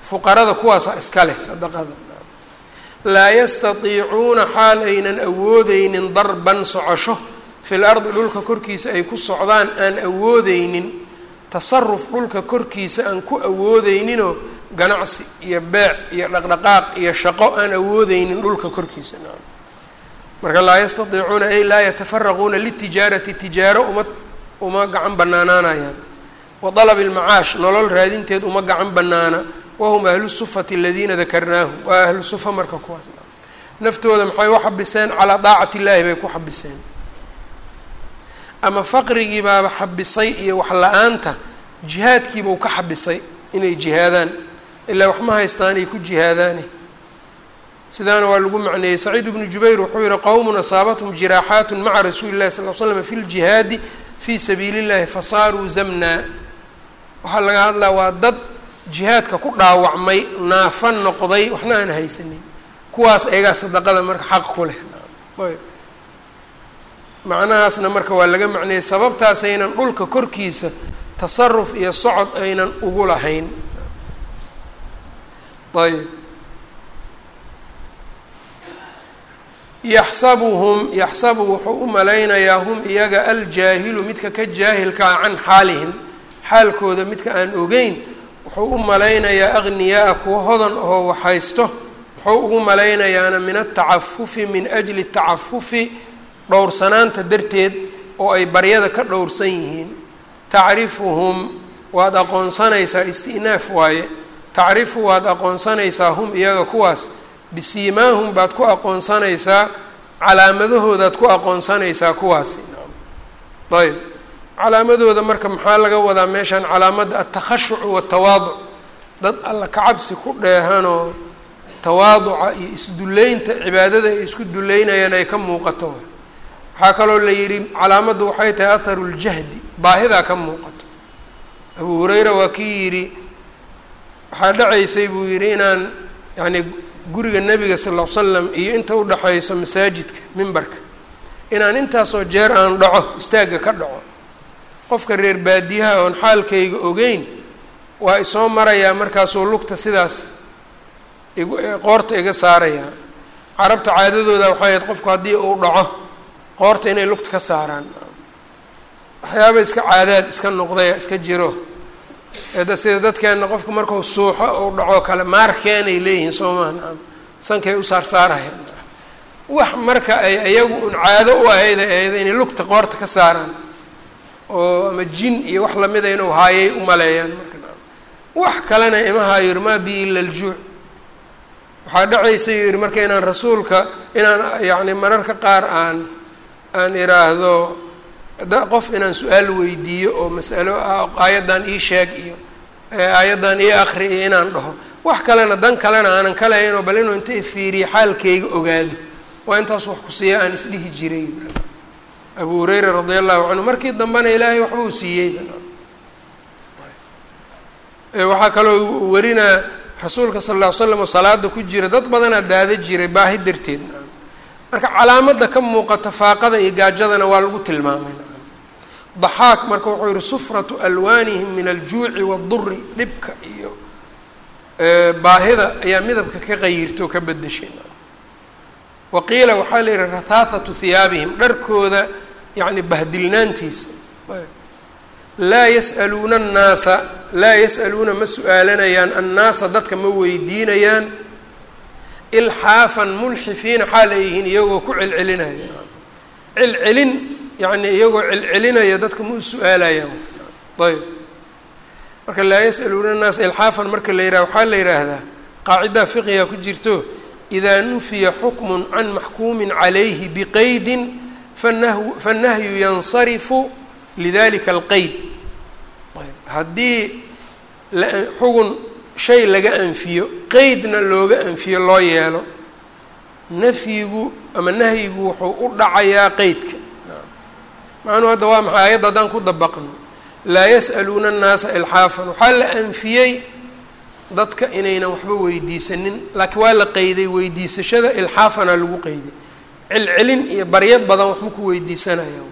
fuqarada kuwaasaa iska leh sadaqada. Laa yastatiicuuna xaal aynan awoodeynin darban socosho fil ardi dhulka korkiisa ay ku socdaan aan awoodeynin tasaruf dhulka korkiisa aan ku awoodeyninoo ganacsi iyo beec iyo dhaqdhaqaaq iyo shaqo aan awoodeynin dhulka korkiisa. Marka laa yastatiicuuna ay laa yatafaraquuna litijaarati tijaaro uma uma gacan banaanaanayaan wa dalabi lmacaash nolol raadinteed uma gacan banaana wahum ahlu sufati aladiina dakarnaahum waa ahlu sufa marka kuwaas. Naftooda maxay u xabiseen calaa daacati illaahi bay ku xabiseen ama faqrigii baaba xabisay iyo wax la'aanta jihaadkiibau ka xabisay inay jihaadaan. Ilaa wax ma haystaan ay ku jihaadaani. Sidaana waa lagu macneeyey. Saciid ibnu jubayr wuxuu yihi qowmun asaabathum jiraaxaat maca rasuuli llahi sal l slam fi ljihaadi fii sabiili اllahi fasaaruu zamna waxaa laga hadlaa waa dad jihaadka ku dhaawacmay naafan noqday. Waxna aan haysanin. Kuwaas ayagaa sadaqada marka xaq ku leh macnahaasna marka waa laga macneeyey sababtaas aynan dhulka korkiisa tasaruf iyo socod aynan ugu lahayn. Ayb yaxsabuhum yaxsabu wuxuu u malaynayaa hum iyaga aljaahilu midka ka jaahilkaa can xaalihim xaalkooda midka aan ogeyn wuxuu u malaynayaa aghniyaaa kuwa hodan oo waxhaysto wuxuu ugu malaynayaana min atacafufi min ajli tacafufi dhowrsanaanta darteed oo ay baryada ka dhowrsan yihiin tacrifuhum waad aqoonsanaysaa isti'naaf waaye. Tacrifu waad aqoonsanaysaa hum iyaga kuwaas bisiimaahum baad ku aqoonsanaysaa calaamadahoodaad ku aqoonsanaysaa kuwaasi. Ayb. Calaamadooda marka maxaa laga wadaa meeshaan calaamadda altakhashucu waltawaaduc dad alla kacabsi ku dheehanoo tawaaduca iyo isdullaynta cibaadada ay isku dullaynayaan ay ka muuqato waxaa kaloo la yidhi calaamaddu waxay tahay atharu ljahdi baahidaa ka muuqato. Abuu hureyra waa kii yidhi waxaa dhacaysay buu yidhi inaan yacni guriga nebiga sal ll ly slam iyo inta udhaxayso masaajidka mimbarka inaan intaasoo jeer aan dhaco istaagga ka dhaco. Qofka reer baadiyaha oon xaalkayga ogeyn waa isoo marayaa markaasuu lugta sidaas qoorta iga saarayaa. Carabta caadadooda waxay ahayd qofku haddii uu dhaco qoorta inay lugta ka saaraan. Waxyaaba iska caadaad iska noqdaya iska jiro. Eeda sida dadkeenna qofku markuu suuxo uu dhaco kale maarkeenay leeyihiin soo maha naam sankay u saarsaarayaan wax marka ay iyagu un caado u ahayd inay lugta qoorta ka saaraan. Oo ama jin iyo wax lamida inuu haayay u maleeyaan wax kalena ima haayo maa bi ila aljuuc waxaa dhacaysa yihi marka inaan rasuulka inaan yacni mararka qaar aan aan iraahdo qof inaan su'aal weydiiyo oo masalo aayaddan ii sheeg iyo aayaddan ii akri iyo inaan dhaho. Wax kalena dan kalena aanan ka lahaynoo bal inuu inta ifiiriyo xaalkayga ogaado. Waa intaas wax ku siiya aan isdhihi jiray. Abu hureyra radia allahu canhu markii dambena ilaahay waxbuu siiyey. Waxaa kaloo warinaa rasuulka sal lla ly slam oo salaada ku jira dad badanaa daada jiray baahi darteed marka calaamadda ka muuqata faaqada iyo gaajadana waa lagu tilmaamay. Daxaak marka wuxuu yihi sufratu alwaanihim min aljuuci waaduri dhibka iyo baahida ayaa midabka ka qayirta oo ka bedeshay wa qiila waxaa la yihi rathaathatu hiyaabihim dharkooda yacni bahdilnaantiisa. Laa yas'aluuna annaasa laa yas'aluuna ma su'aalanayaan annaasa dadka ma weydiinayaan ilxaafan mulxifiina xaal ay yihiin iyagoo ku celcelinaya. Celcelin yacni iyagoo celcelinaya dadka ma u su'aalayaan. Ayb. Marka laa yas'aluuna annaasa ilxaafan marka la yidhaha waxaa la yidhaahdaa qaacidaa fiqiga ku jirto idaa nufiya xukmun can maxkuumin calayhi biqeydin fanahyu yansarifu lidalika alqeyd haddii xugun shay laga anfiyo qeydna looga anfiyo loo yeelo nafyigu ama nahyigu wuxuu u dhacayaa qeydka macnuu hadda waa maxay? Ayadda haddaan ku dabaqno. Laa yas'aluuna annaasa ilxaafan. Waxaa la anfiyey dadka inaynan waxba weydiisanin laakiin waa la qeyday weydiisashada ilxaafanaa lagu qeyday celcelin iyo baryo badan wax ma ku weydiisanaya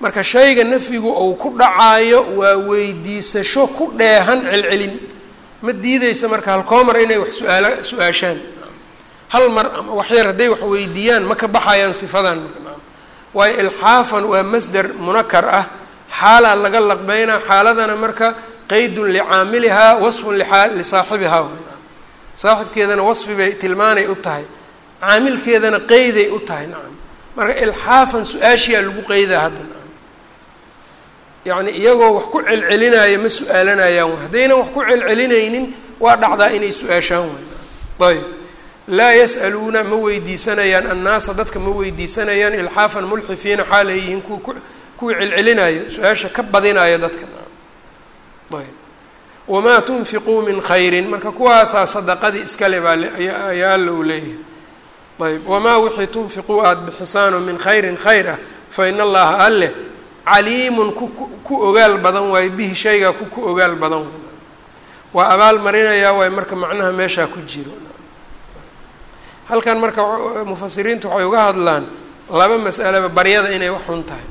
marka shayga nafyigu uu ku dhacaayo waa weydiisasho ku dheehan celcelin ma diideysa marka halkoomar inay wax su'aala su'aashaan. Hal mar ama waxyar hadday wax weydiiyaan ma ka baxayaan sifadan marka waayo ilxaafan waa masder munakar ah. Xaalaa laga laqbeynaa xaaladana marka qeydun licaamilihaa wasfun lisaaxibihaa saaxibkeedana wasfi bay tilmaanay u tahay. Caamilkeedana qeyday u tahay. Nacam marka ilxaafan su'aashiyaa lagu qeydaa hadda yacni iyagoo wax ku celcelinaya ma su'aalanayaan way haddaynan wax ku celcelinaynin waa dhacdaa inay su'aashaan wayn ayb laa yas'aluuna ma weydiisanayaan. Annaasa dadka ma weydiisanayaan. Ilxaafan mulxifiina xaal ay yihiin ku ku kuwii celcelinayo su'aasha ka badinayo dadka. Ayb wamaa tunfiquu min khayrin. Marka kuwaasaa sadaqadii iskale baa ayaa alla uu leeyahay. Ayb wamaa wixii tunfiquu aada bixisaano min khayrin khayr ah fa in allaha alleh caliimun ku ogaal badan waayo bihi shaygaa ku ku ogaal badan waa abaal marinayaa waay marka macnaha meeshaa ku jiro. Halkan marka mufasiriintu waxay uga hadlaan laba mas'aleba baryada inay wax xun tahay.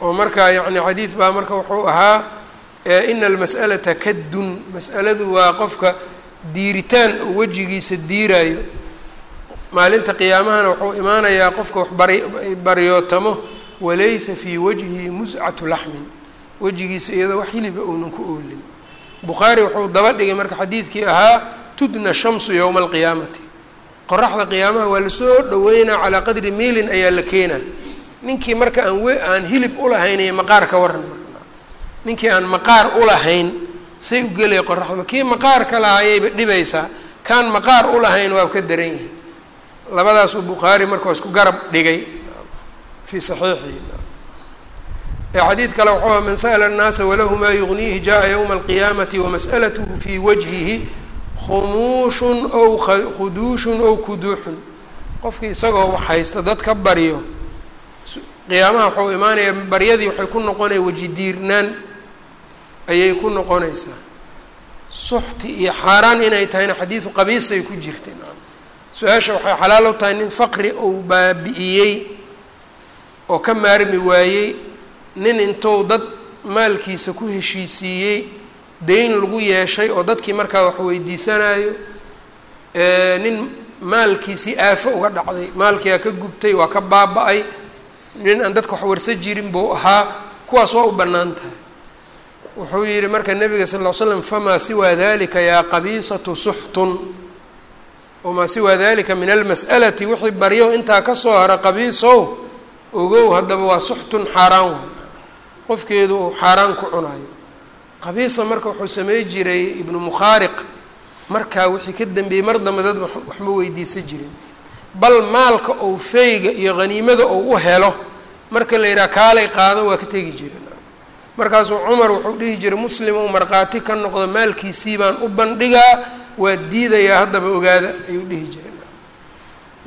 Oo marka yacni xadiid baa marka wuxuu ahaa ina almas'alata kaddun mas'aladu waa qofka diiritaan oo wejigiisa diiraayo. Maalinta qiyaamahana wuxuu imaanayaa qofka wax bari baryootamo walaysa fii wajhihi muscatu laxmin. Wejigiisa iyadoo wax hiliba uunan ku oolin. Bukhaari wuxuu daba dhigay marka xadiidkii ahaa tudna shamsu yowma alqiyaamati. Qoraxda qiyaamaha waa la soo dhaweynaa calaa qadri miilin ayaa la keenaa. Ninkii marka aan we aan hilib ulahayn iyo maqaar ka waran ninkii aan maqaar ulahayn say u gelaya qoraxda kii maqaarka lahaayayba dhibaysaa. Kaan maqaar ulahayn waa ka daran yihi labadaasuu bukhaari marka isku garab dhigay fii saxiixihi xadiid kale wuxuu aha man sa'la الnaasa walahu maa yugniihi jaءa ywma alqiyaamati wamas'alathu fii wajhihi khumuushun ow khuduushun ow kuduuxun qofkii isagoo wax haysta dad ka baryo qiyaamaha waxau imaanaya baryadii waxay ku noqonaya weji diirnaan ayay ku noqonaysaa suxti iyo xaaraan inay tahayna xadiidu qabiisay ku jirtay su-aasha waxay xalaal u tahay nin faqri uu baabi'iyey oo ka maarmi waayey nin intuu dad maalkiisa ku heshiisiiyey dayn lagu yeeshay oo dadkii markaa wax weydiisanayo nin maalkiisii aafo uga dhacday maalkiiaa ka gubtay waa ka baaba-ay nin aan dadka wax warsa jirin buu ahaa kuwaas waa u bannaan tahay. Wuxuu yihi marka nabiga sal ll slam famaa siwaa dalika yaa qabiisatu suxtun? Wamaa siwaa dalika min almas'alati? Wixii baryo intaa ka soo hara qabiisow ogow haddaba waa suxtun xaaraan way qofkeedu uu xaaraan ku cunayo qabiisa marka wuxuu samey jiray ibnu mukhaariq markaa wixii ka dambeeyey mar dambe dad waxma weydiisan jirin. Bal maalka ou feyga iyo haniimada ou u helo marka la yidhaha kaalay qaado waa ka tegi jiren markaasuu cumar wuxuu dhihi jiray muslim ou markhaati ka noqdo maalkiisii baan u bandhigaa waa diidayaa haddaba ogaada ayuu dhihi jiray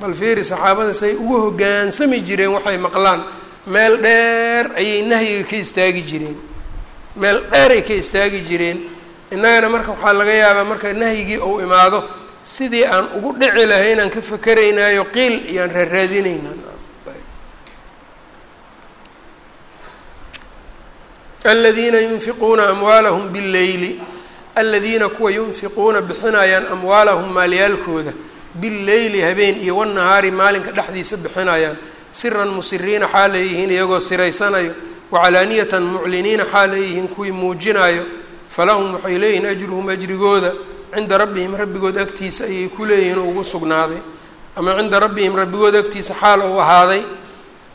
bal fiiri saxaabada say ugu hoggaansami jireen waxay maqlaan meel dheer ayay nahyiga ka istaagi jireen. Meel dheer ay ka istaagi jireen. Innagana marka waxaa laga yaabaa marka nahyigii ou imaado sidii aan ugu dhici lahay inaan ka fakeraynaayo qiil iyo aan raaraadinaynaa aladiina yunfiquuna amwaalahum billeyli aladiina kuwa yunfiquuna bixinayaan amwaalahum maalyaalkooda billeyli habeen iyo wanahaari maalinka dhexdiisa bixinayaan siran musiriina xaal leeyihiin iyagoo siraysanayo wacalaaniyatan mucliniina xaal leeyihiin kuwii muujinayo falahum waxay leeyihiin ajruhum ajrigooda cinda rabbihim rabbigood agtiisa ayay ku leeyihiin oo ugu sugnaaday ama cinda rabbihim rabbigood agtiisa xaal ou ahaaday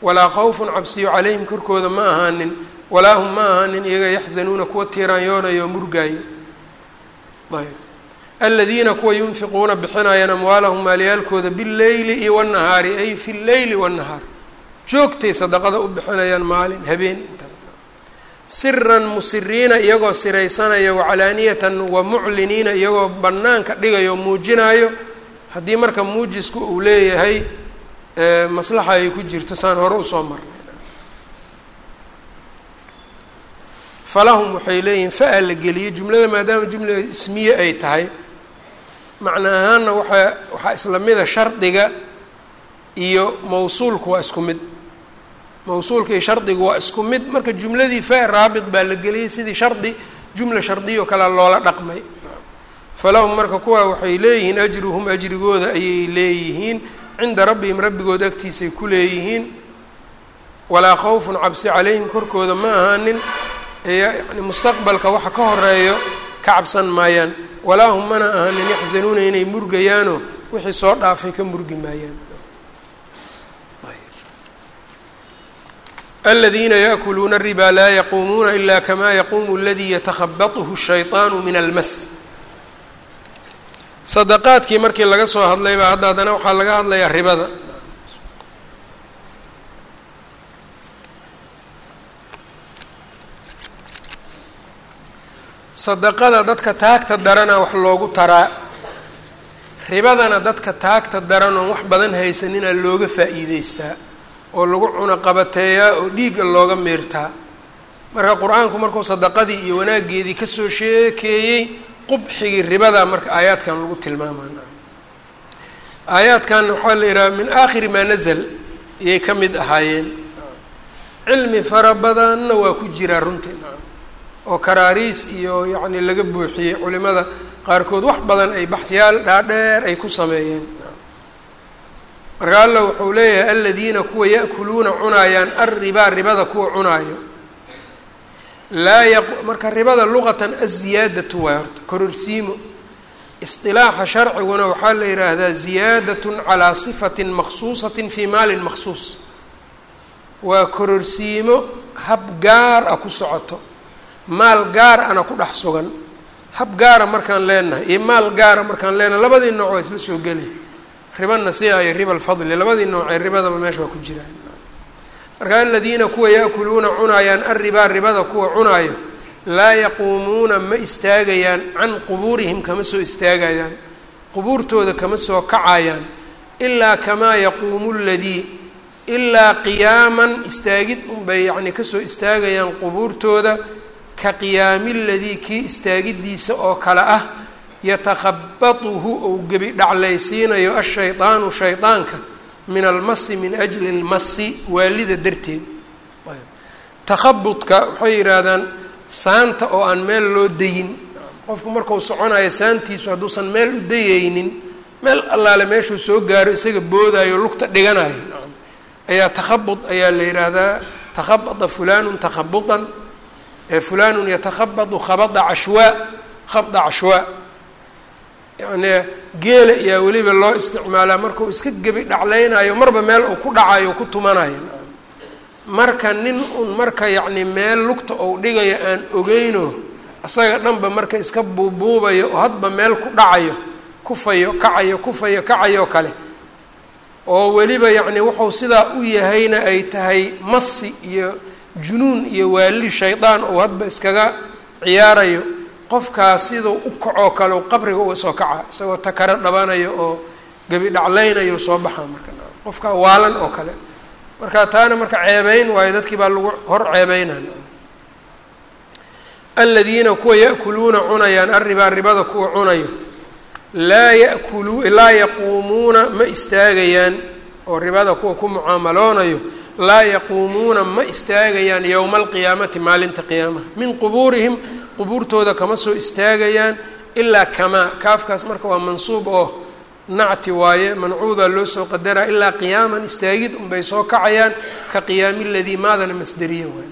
walaa khawfun cabsiyo calayhim korkooda ma ahaanin walaa hum ma ahaanin iyaga yaxzanuuna kuwa tiiraanyoonayo oo murgaayo ayb aladiina kuwa yunfiquuna bixinayaan amwaalahum maalyaalkooda billeyli iyo wanahaari ay fi lleyli wanahaar joogtay sadaqada u bixinayaan maalin habeen. Siran musiriina iyagoo siraysanaya wacalaaniyatan wa mucliniina iyagoo banaanka dhigayo muujinayo haddii marka muujisku uu leeyahay maslaxa ay ku jirto saan hore u soo marnay. Falahum waxay leeyihiin fa-a la geliyey jumlada maadaama jumla ismiye ay tahay macna ahaanna waxaa waxaa isla mida shardiga iyo mawsuulku waa isku mid. Mawsuulka iyo shardigu waa isku mid marka jumladii fa raabit baa la geliyey sidii shardi jumla shardiyo kale loola dhaqmay. Falahum marka kuwaa waxay leeyihiin ajruhum ajrigooda ayay leeyihiin cinda rabbihim rabbigood agtiisay ku leeyihiin. Walaa khawfun cabsi calayhim korkooda ma ahaanin yani mustaqbalka waxa ka horeeyo ka cabsan maayaan walaa hum mana ahaanin yaxsanuuna inay murgayaanoo wixii soo dhaafay ka murgi maayaan. Aladiina yaakuluuna aribaa laa yaquumuuna ila kamaa yaquumu aladii yatakhabathu shayطaanu min almas. Sadaqaadkii markii laga soo hadlaybaa hadda haddana waxaa laga hadlayaa ribada. Sadaqada dadka taagta darana wax loogu taraa. Ribadana dadka taagta daran oon wax badan haysanina looga faa'iideystaa. Oo lagu cunaqabateeyaa oo dhiigga looga miirtaa. Marka qur'aanku markuu sadaqadii iyo wanaaggeedii ka soo sheekeeyey qubxigii ribada marka aayaadkan lagu tilmaamana aayaadkan waxaa la yidhaha min aakhiri maa nazal iyay ka mid ahaayeen. Cilmi fara badanna waa ku jiraa runtii oo karaariis iyo yacni laga buuxiyey culimada qaarkood wax badan ay baxyaal dhaadheer ay ku sameeyeen. Marka alla wuxuu leeyahay aladiina kuwa ya'kuluuna cunaayaan alribaa ribada kuwa cunaayo. Laa yaq marka ribada luqatan aziyaadatu waay horta kororsiimo. Isilaaxa sharciguna waxaa la yidhaahdaa ziyaadatun calaa sifatin maksuusatin fii maalin maksuus waa kororsiimo hab gaar ah ku socoto maal gaar ana ku dhex sugan. Hab gaara markaan leenahay iyo maal gaara markaan leenahay labadii nooc waa isla soo geli. Riba nasiica iyo riba alfadli labadii noocee ribadaba meesha waa ku jiraan. Marka aladiina kuwa ya'kuluuna cunaayaan alribaa ribada kuwa cunaayo laa yaquumuuna ma istaagayaan can qubuurihim kama soo istaagayaan qubuurtooda kama soo kacayaan ilaa kamaa yaquumu ladii ilaa qiyaaman istaagid unbay yacni ka soo istaagayaan qubuurtooda ka qiyaami ladii kii istaagidiisa oo kale ah yatakhabatuhu ou gebi dhaclaysiinayo ashaydaanu shaydaanka min almasi min ajli lmasi waalida darteed. Takhabudka waxay yidhaahdaan saanta oo aan meel loo dayin qofku markau soconayo saantiisu hadduusan meel u dayeynin meel allaale meeshuu soo gaaro isaga boodaayo lugta dhiganayo ayaa takhabud ayaa la yidhaahdaa takhabada fulanun takhabudan fulanun yatakhabadu khabada cashwaa khabda cashwaa yani geela ayaa weliba loo isticmaalaa markuu iska gebi dhaclaynayo marba meel uu ku dhacayo ku tumanayo marka nin un marka yacni meel lugta ou dhigayo aan ogeyno isaga dhanba marka iska buubuubayo oo hadba meel ku dhacayo kufayo kacayo kufayo kacayo kale. Oo weliba yacni wuxuu sidaa u yahayna ay tahay masi iyo junuun iyo waali shaydaan ou hadba iskaga ciyaarayo qofkaas siduu u kacoo kale u qabriga uga soo kaca isagoo takaro dhabanayo oo gebi dhaclaynayo soo baxaa marka. Qofka waalan oo kale. Marka taana marka ceebeyn waayo dadkii baa lagu hor ceebeynan aladiina kuwa ya'kuluuna cunayaan arribaa ribada kuwa cunayo laa yakulu laa yaquumuuna ma istaagayaan oo ribada kuwa ku mucaamaloonayo laa yaquumuuna ma istaagayaan yowma alqiyaamati maalinta qiyaamaha. Min qubuurihim qubuurtooda kama soo istaagayaan ilaa kamaa. Kaafkaas marka waa mansuub oo nacti waaye mancuuda loo soo qadaraa ilaa qiyaaman istaagid unbay soo kacayaan ka qiyaami ladii maadana masderiya wayn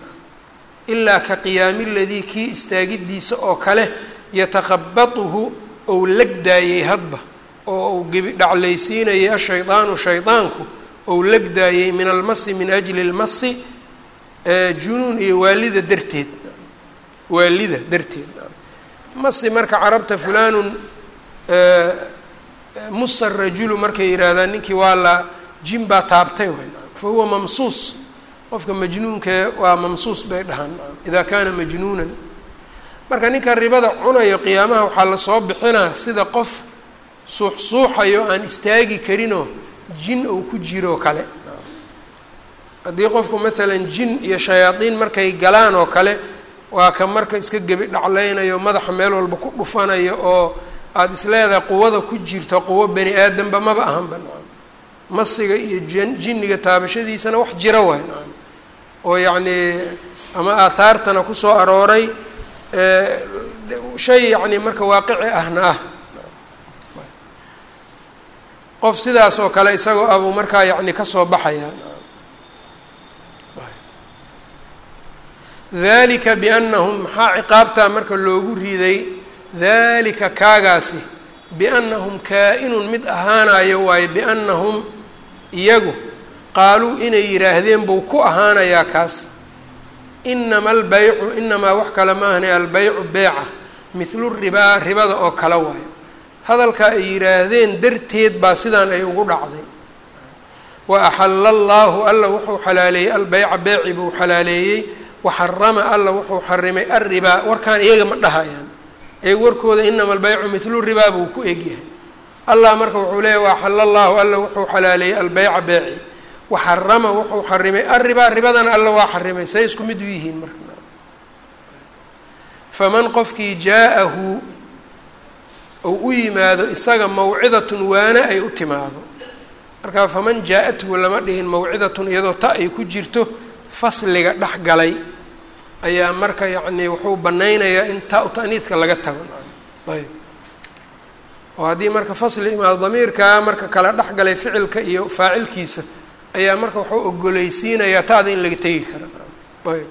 ilaa ka qiyaami ladii kii istaagidiisa oo kale yatakhabatuhu ou legdaayey hadba oo uu gebi dhaclaysiinayay ashaydaanu shaydaanku ou legdaayey min almasi min ajli lmasi junuun iyo waalida darteed. Waalida darteed. Masi marka carabta fulanun musa rajulu markay yidhaahdaan ninkii waa la jin baa taabtay fa huwa mamsuus. Qofka majnuunkee waa mamsuus bay dhahaan. Idaa kaana majnuunan. Marka ninka ribada cunayo qiyaamaha waxaa la soo bixinaa sida qof suuxsuuxayo aan istaagi karinoo jin uu ku jiroo kale. Haddii qofku maalan jin iyo shayaadiin markay galaan oo kale waa ka marka iska gebi dhaclaynayo madaxa meel walba ku dhufanayo oo aada isleedahay quwada ku jirto quwo bani aadamba maba ahanba. Nacam masiga iyo jin jinniga taabashadiisana wax jira waay. Nacam oo yacnii ama aahaartana ku soo arooray shay yacni marka waaqici ahna ah qof sidaas oo kale isagoo abuu markaa yacni ka soo baxaya. Dalika biannahum maxaa ciqaabtaa marka loogu riday? Dalika kaagaasi biannahum kaa-inun mid ahaanayo waayo biannahum iyagu qaaluu inay yidhaahdeen buu ku ahaanayaa kaas. Inama albaycu inamaa wax kale maahne albaycu beeca mithlu ribaa ribada oo kale waayo hadalkaa ay yidhaahdeen darteed baa sidaan ay ugu dhacday. Wa axalla allaahu alla wuxuu xalaaleeyey albeyca beeci buu xalaaleeyey waxarama alla wuxuu xarimay alribaa warkaan iyaga ma dhahayaan. Ee warkooda inama albeycu mithlu ribaa buu ku egyahay allah marka wuxuu leeyahy waa xala allahu alla wuxuu xalaaleeyey albeyca beeci. Waxarama wuxuu xarimay arribaa ribadana alla waa xarimay say isku mid u yihiin marka. Faman qofkii jaa-ahu ou u yimaado isaga mawcidatun waana ay u timaado. Marka faman jaa-athu lama dhihin mawcidatun iyadoo ta ay ku jirto fasliga dhex galay ayaa marka yacni wuxuu banaynayaa in ta u ta'niidka laga tago. Ayb. Oo haddii marka fasli imaado damiirkaa marka kala dhex galay ficilka iyo faacilkiisa ayaa marka wuxuu ogoleysiinayaa ta'da in laga tegi kara ayb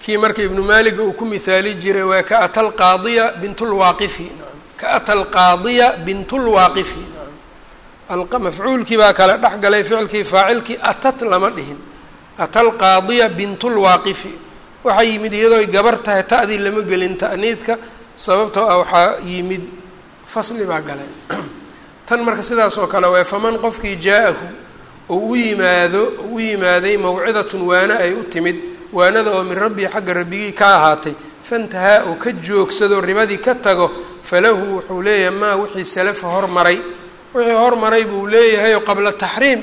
kii marka ibnu maaliga uu ku mihaali jiray waa kaata alqaadiya bint lwaaqifi kaata alqaadiya bint lwaaqifi mafcuulkii baa kala dhex galay ficilkii faacilkii atat lama dhihin. Ata alqaadiya bint lwaaqifi waxaa yimid iyadoo gabar tahay ta'dii lama gelin ta'niidka sababtoo ah waxaa yimid fasli baa galay. Tan marka sidaas oo kale waa faman qofkii jaa-ahu oo u yimaado u yimaaday mawcidatun waana ay u timid waanada oo min rabbii xagga rabbigii ka ahaatay fantahaa oo ka joogsado ribadii ka tago falahu wuxuu leeyahay maa wixii salafa hormaray wixii hormaray buu leeyahay qabla taxriim.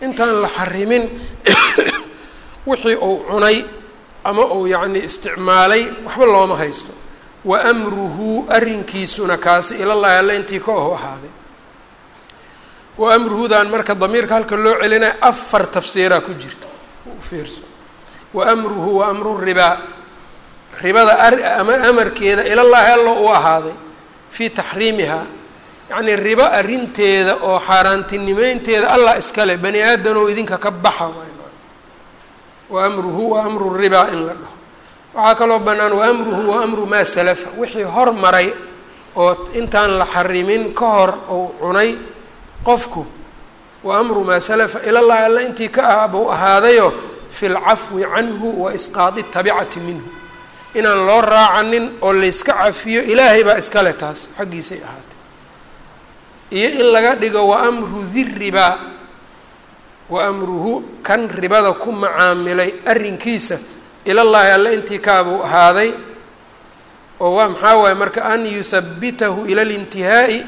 Intaan la xarimin wixii uu cunay ama uu yacni isticmaalay waxba looma haysto. Wa amruhu arrinkiisuna kaasi ilallahi alla intii ka oho ahaaday. Wa amruhudan marka damiirka halka loo celinaya afar tafsiiraa ku jirta. Fiirso wa amruhu wa amru ribaa ribada ama amarkeeda ilallahi allo u ahaaday fii taxriimihaa yacnii ribo arrinteeda oo xaaraantinimeynteeda allah iskale bani aadanow idinka ka baxa wa amruhu wa amru ribaa in la dhaho. Waxaa kaloo bannaan wa amruhu wa amru maa salafa. Wixii hormaray oo intaan la xarimin ka hor ou cunay qofku wa amru maa salafa ilallahi alla intii ka ah buu ahaadayo fi lcafwi canhu wa isqaadi tabicati minhu. Inaan loo raacanin oo layska cafiyo ilaahay baa iskale taas xaggiisay ahaatay iyo in laga dhigo wa amru di ribaa wa amruhu kan ribada ku macaamilay arrinkiisa ilallaahi alle intii kaabuu ahaaday oo waa maxaa waaye marka an yuhabbitahu ila alintihaa'i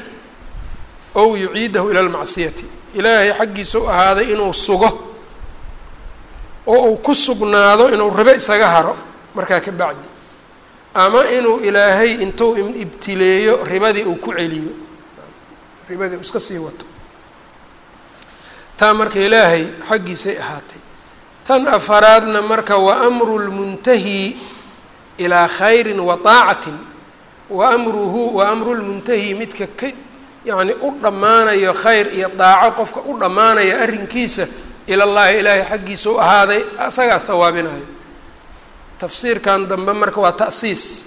ow yuciidahu ila almacsiyati ilaahay xaggiisa u ahaaday inuu sugo oo uu ku sugnaado inuu ribo isaga haro markaa ka bacdi. Ama inuu ilaahay intuu ibtileeyo ribadii uu ku celiyo. Ribadii uu iska sii wato. Taa marka ilaahay xaggiisay ahaatay. Tan afaraadna marka wa amru lmuntahi ilaa khayrin wa taacatin. Wa amruhu wa amru lmuntahi midka ka yacni u dhammaanayo khayr iyo daaco qofka u dhammaanaya arrinkiisa ilallaahi ilaahay xaggiisa u ahaaday asagaa hawaabinayo tafsiirkan dambe marka waa ta'siis.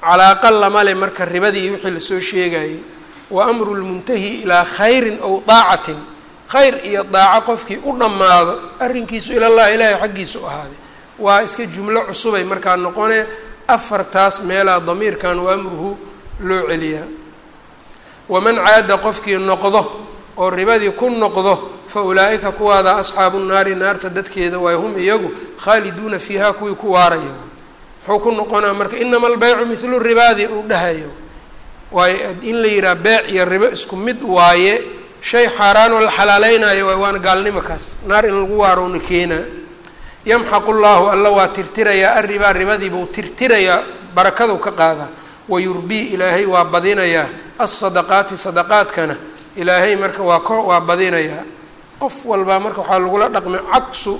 Calaaqa lamale marka ribadii wixii la soo sheegayay wa amru lmuntahi ilaa khayrin ow daacatin. Khayr iyo daaco qofkii u dhammaado arrinkiisu ilallahi ilaahay xaggiisa u ahaaday. Waa iska jumlo cusubay markaa noqone afartaas meelaa damiirkan wa amruhu loo celiyaa. Waman caada qofkii noqdo oo ribadii ku noqdo fa ulaa'ika kuwaada asxaabu naari naarta dadkeeda waay hum iyagu khaaliduuna fiiha kuwii ku waaraya muxuu ku noqonaa marka inama albeycu mithlu ribaadii uu dhahayo. Waayo in la yidhaha beec iyo ribo isku mid waaye shay xaaraanoo la xalaaleynayo waay waana gaalnimo kaas. Naar in lagu waarowna keenaa yamxaqu llaahu alla waa tirtirayaa arribaa ribadiibuu tirtirayaa barakaduu ka qaadaa wayurbii ilaahay waa badinayaa. Alsadaqaati sadaqaadkana ilaahay marka waa ko waa badinayaa qof walbaa marka waxaa lagula dhaqmay cagsu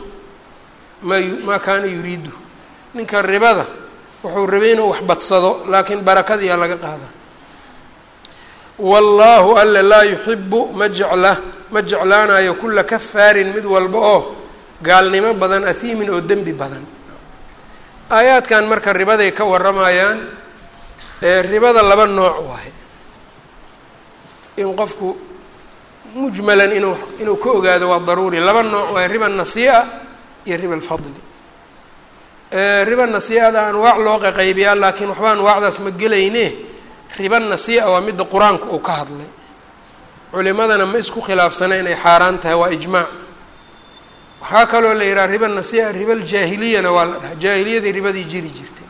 maa maa kaana yuriidu. Ninka ribada wuxuu rabay inuu wax badsado laakiin barakadiyaa laga qaadaa wallaahu alle laa yuxibu ma jecla ma jeclaanayo kula kafaarin mid walba oo gaalnimo badan ahiimin oo dembi badan. Aayaadkan marka ribaday ka warramayaan ee ribada laba nooc waaye. In qofku mujmalan inuu inuu ka ogaado waa daruuri. Laba nooc waaye riba nasii'a iyo riba alfadli. Riba nasii'ada anwaac loo qaqaybiyaa laakiin waxba anwaacdaas ma gelayne. Riba nasii'a waa midda qur'aanku uu ka hadlay. Culimadana ma isku khilaafsana inay xaaraan tahay waa ijmaac. Waxaa kaloo la yidhaha riba nasii'a riba aljaahiliyana waa la dhaha jaahiliyadii ribadii jiri jirtay.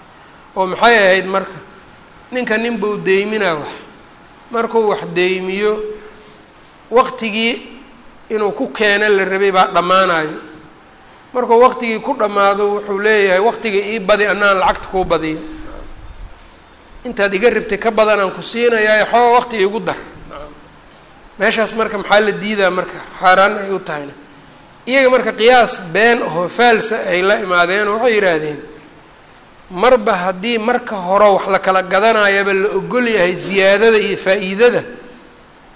Oo maxay ahayd marka? Ninka nin buu deyminaa wax. Markuu wax deymiyo waqtigii inuu ku keena la rabay baa dhammaanayo markuu waqtigii ku dhammaado wuxuu leeyahay waqtiga ii badi anaan lacagta kuu badiyo. Intaad iga rabtay ka badanaan ku siinayaa xooga waqti igu dar. Meeshaas marka maxaa la diidaa marka? Xaaraan ay u tahayna. Iyaga marka qiyaas been ahoo faalsa ay la imaadeen waxay yidhaahdeen marba haddii marka hore wax la kala gadanayaba la ogol yahay ziyaadada iyo faa'iidada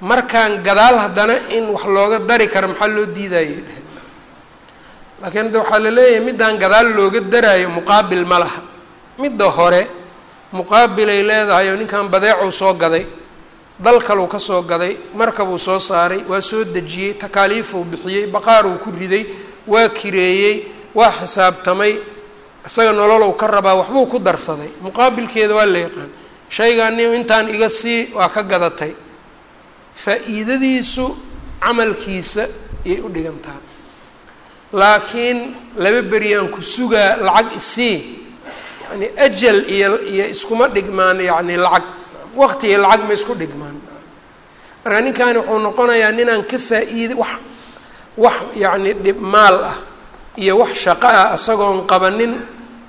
markaan gadaal haddana in wax looga dari karo maxaa loo diidayay dheheen laakiin hadda waxaa la leeyahay middaan gadaal looga daraayo muqaabil ma laha. Midda hore muqaabilay leedahay oo ninkan badeecuu soo gaday dal kaluu ka soo gaday markabuu soo saaray waa soo dejiyey takaaliifuu bixiyey baqaaruu ku riday waa kireeyey waa xisaabtamay isaga nololow ka rabaa waxbuu ku darsaday. Muqaabilkeeda waa la yaqaan. Shaygaani intaan iga sii waa ka gadatay faa-iidadiisu camalkiisa ayay u dhigantaa. Laakiin laba beriyaan ku sugaa lacag isii yani ajal iyo iyo iskuma dhigmaan yacni lacag waqti iyo lacag ma isku dhigmaan. Marka ninkaani wuxuu noqonayaa ninaan ka faa-iida wax wax yacni dhib maal ah iyo wax shaqo ah isagoon qabanin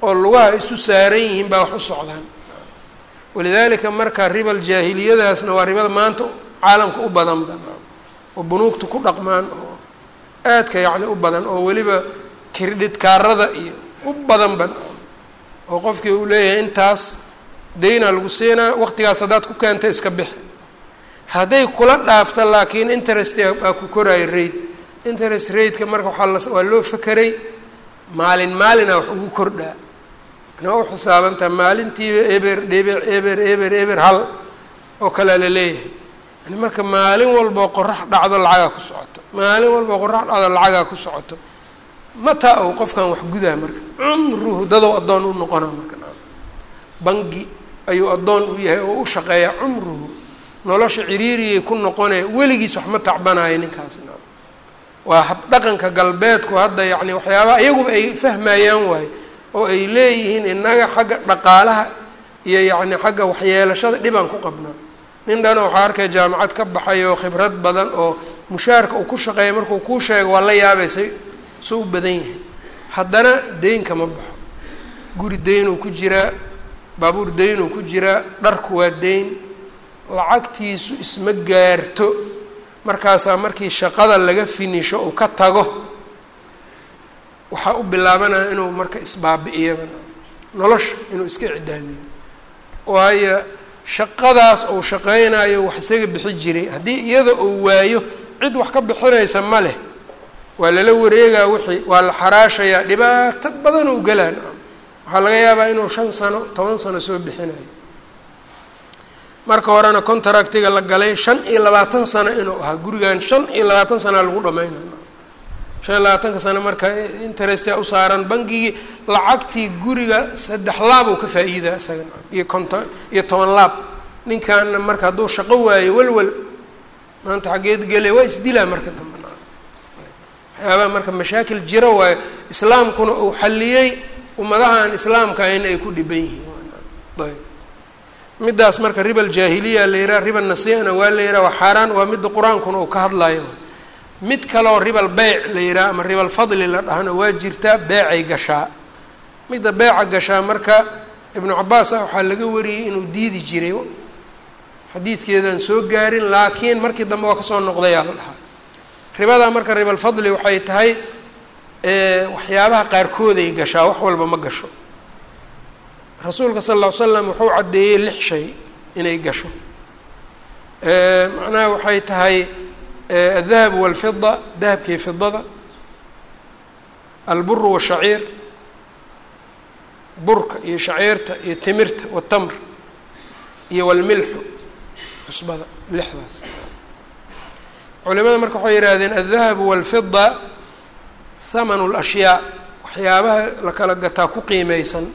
oo lugaha isu saaran yihiin baa wax u socdaan. Walidaalika marka ribal jaahiliyadaasna waa ribada maanta caalamka u badanba oo bunuugta ku dhaqmaan oo aadka yacni u badan oo weliba kirdhidkaarada iyo u badanba oo qofkii uu leeyahay intaas daynaa lagu siinaa waqtigaas haddaad ku keenta iska bixi. Hadday kula dhaafta laakiin interest baa ku koraayo rate. Interest rateka marka waaa waa loo fakeray maalin maalina wax ugu kordhaa. Ana u xisaabantaha maalintiiba eber eber eber eber eber hal oo kalea la leeyahay yani marka maalin walboo qorax dhacdo lacagaa ku socoto. Maalin walboo qorax dhacdo lacagaa ku socoto. Mataa ou qofkan wax gudaa marka. Cumruhu dadow addoon u noqonaa marka. Bangi ayuu addoon u yahay oo u shaqeeyaa cumruhu. Nolosha ciriiriyay ku noqonee weligiis wax ma tacbanaayo ninkaasna waa habdhaqanka galbeedku hadda yacni waxyaabaha iyaguba ay fahmayaan waayo oo ay leeyihiin innaga xagga dhaqaalaha iyo yacni xagga waxyeelashada dhibaan ku qabnaa nin dhana waxaa arkay jaamacad ka baxay oo khibrad badan oo mushaarka uu ku shaqeeya markuu kuu sheego waa la yaabaysay soo u badan yahay. Haddana deyn kama baxo. Guri deynuu ku jiraa baabuur deynuu ku jiraa dharku waa deyn. Lacagtiisu isma gaarto. Markaasaa markii shaqada laga finisho uu ka tago waxaa u bilaabanaya inuu marka isbaabi'iyaba nolosha inuu iska icdaamiyo waayo shaqadaas uu shaqeynayo wax isaga bixi jiray haddii iyada uu waayo cid wax ka bixinaysa ma leh. Waa lala wareegaa wixii waa la xaraashayaa dhibaato badan uu galaan. Waxaa laga yaabaa inuu shan sano toban sano soo bixinayo marka horena contractiga la galay shan iyo labaatan sano inuu ahaa gurigan shan iyo labaatan sanaa lagu dhameynay shan labaatanka sano marka interesta u saaran bangigii lacagtii guriga saddex laab uu ka faa-iidaa isaga iyo konton iyo toban laab. Ninkaana marka hadduu shaqo waayo welwel maanta xaggeed gele waa isdilaa marka dambe. Waxyaabaha marka mashaakil jira waayo islaamkuna uu xalliyey ummadahan islaamka in ay ku dhiban yihiin. Middaas marka riba aljaahiliya la yihaha riba nasiana waa la yidhaha waa xaaraan waa midda qur'aankuna uu ka hadlayo mid kaleoo ribal beyc la yidhaha ama ribal fadli la dhahana waa jirtaa beecay gashaa. Midda beeca gashaa marka ibnu cabaas ah waxaa laga wariyey inuu diidi jiray. Xadiidkeedaan soo gaarin laakiin markii dambe waa ka soo noqdayaa la dhahaa. Ribadaa marka ribalfadli waxay tahay waxyaabaha qaarkooday gashaa wax walba ma gasho. Rasuulka sala lla ly slam wuxuu caddeeyey lix shay inay gasho. Macnaha waxay tahay adahab walfida dahabkii fidada alburu washaciir burka iyo shaciirta iyo timirta watamr iyo walmilxu cusbada lixdaas. Culimada marka waxay yidhaahdeen aldahabu walfida thamanu lashyaa waxyaabaha la kala gataa ku qiimeysan